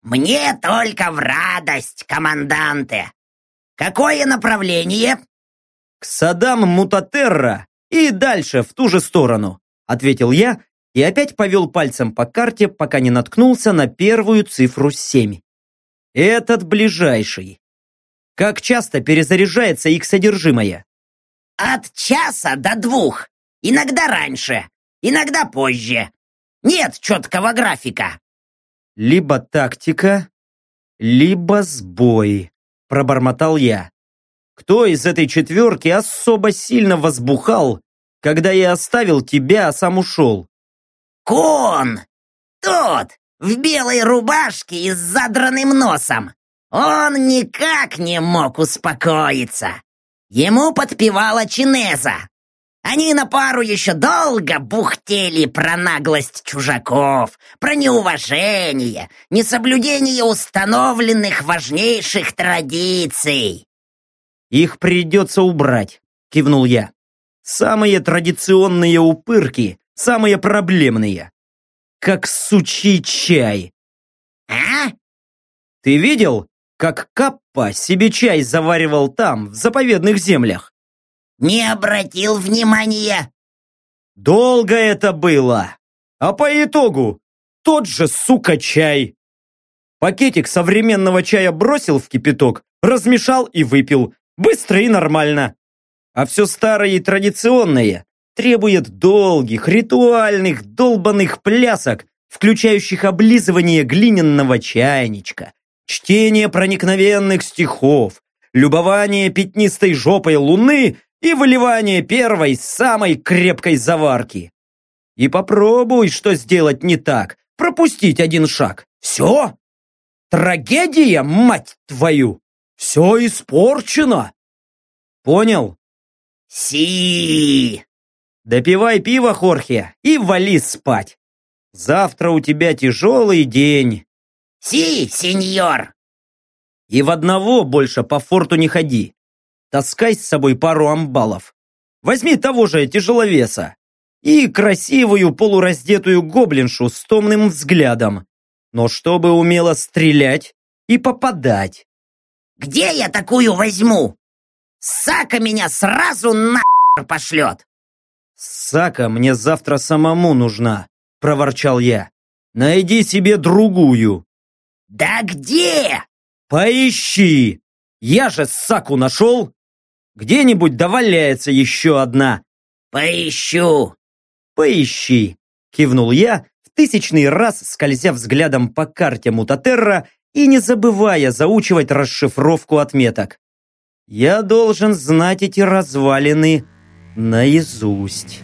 S3: Мне только в радость, команданте. Какое направление?
S1: К Садам Мутатерра и дальше в ту же сторону, ответил я и опять повел пальцем по карте, пока не наткнулся на первую цифру 7. Этот ближайший. Как часто перезаряжается их содержимое?
S3: От часа до двух. Иногда раньше, иногда позже. Нет четкого графика.
S1: Либо тактика, либо сбой, пробормотал я. Кто из этой четверки особо сильно возбухал, когда я оставил тебя, а сам ушел?
S3: Кон! Тот, в белой рубашке и с задранным носом. Он никак не мог успокоиться. Ему подпевала Чинеза. Они на пару еще долго бухтели про наглость чужаков, про неуважение, несоблюдение установленных важнейших традиций.
S1: «Их придется убрать», — кивнул я. «Самые традиционные упырки, самые проблемные. Как сучий чай».
S3: А?
S1: «Ты видел, как Каппа себе чай заваривал там, в заповедных землях?»
S3: Не обратил внимания.
S1: Долго это было. А по итогу тот же, сука, чай. Пакетик современного чая бросил в кипяток, размешал и выпил. Быстро и нормально. А все старое и традиционное требует долгих, ритуальных, долбанных плясок, включающих облизывание глиняного чайничка, чтение проникновенных стихов, любование пятнистой жопой луны и выливание первой самой крепкой заварки. И попробуй, что сделать не так, пропустить один шаг. Все? Трагедия, мать твою! Все испорчено! Понял?
S3: Си!
S1: Допивай пиво, Хорхе, и вали спать. Завтра у тебя тяжелый день.
S3: Си, сеньор!
S1: И в одного больше по форту не ходи. Таскай с собой пару амбалов. Возьми того же тяжеловеса. И красивую полураздетую гоблиншу с томным взглядом. Но чтобы умела стрелять и попадать.
S3: Где я такую возьму? Сака меня сразу на пошлет.
S1: Сака мне завтра самому нужна, проворчал я. Найди себе другую.
S3: Да где?
S1: Поищи. Я же Саку нашел. Где-нибудь доваляется еще одна.
S3: Поищу.
S1: Поищи, кивнул я, в тысячный раз скользя взглядом по карте Мутатерра и не забывая заучивать расшифровку отметок. Я должен знать эти развалины наизусть.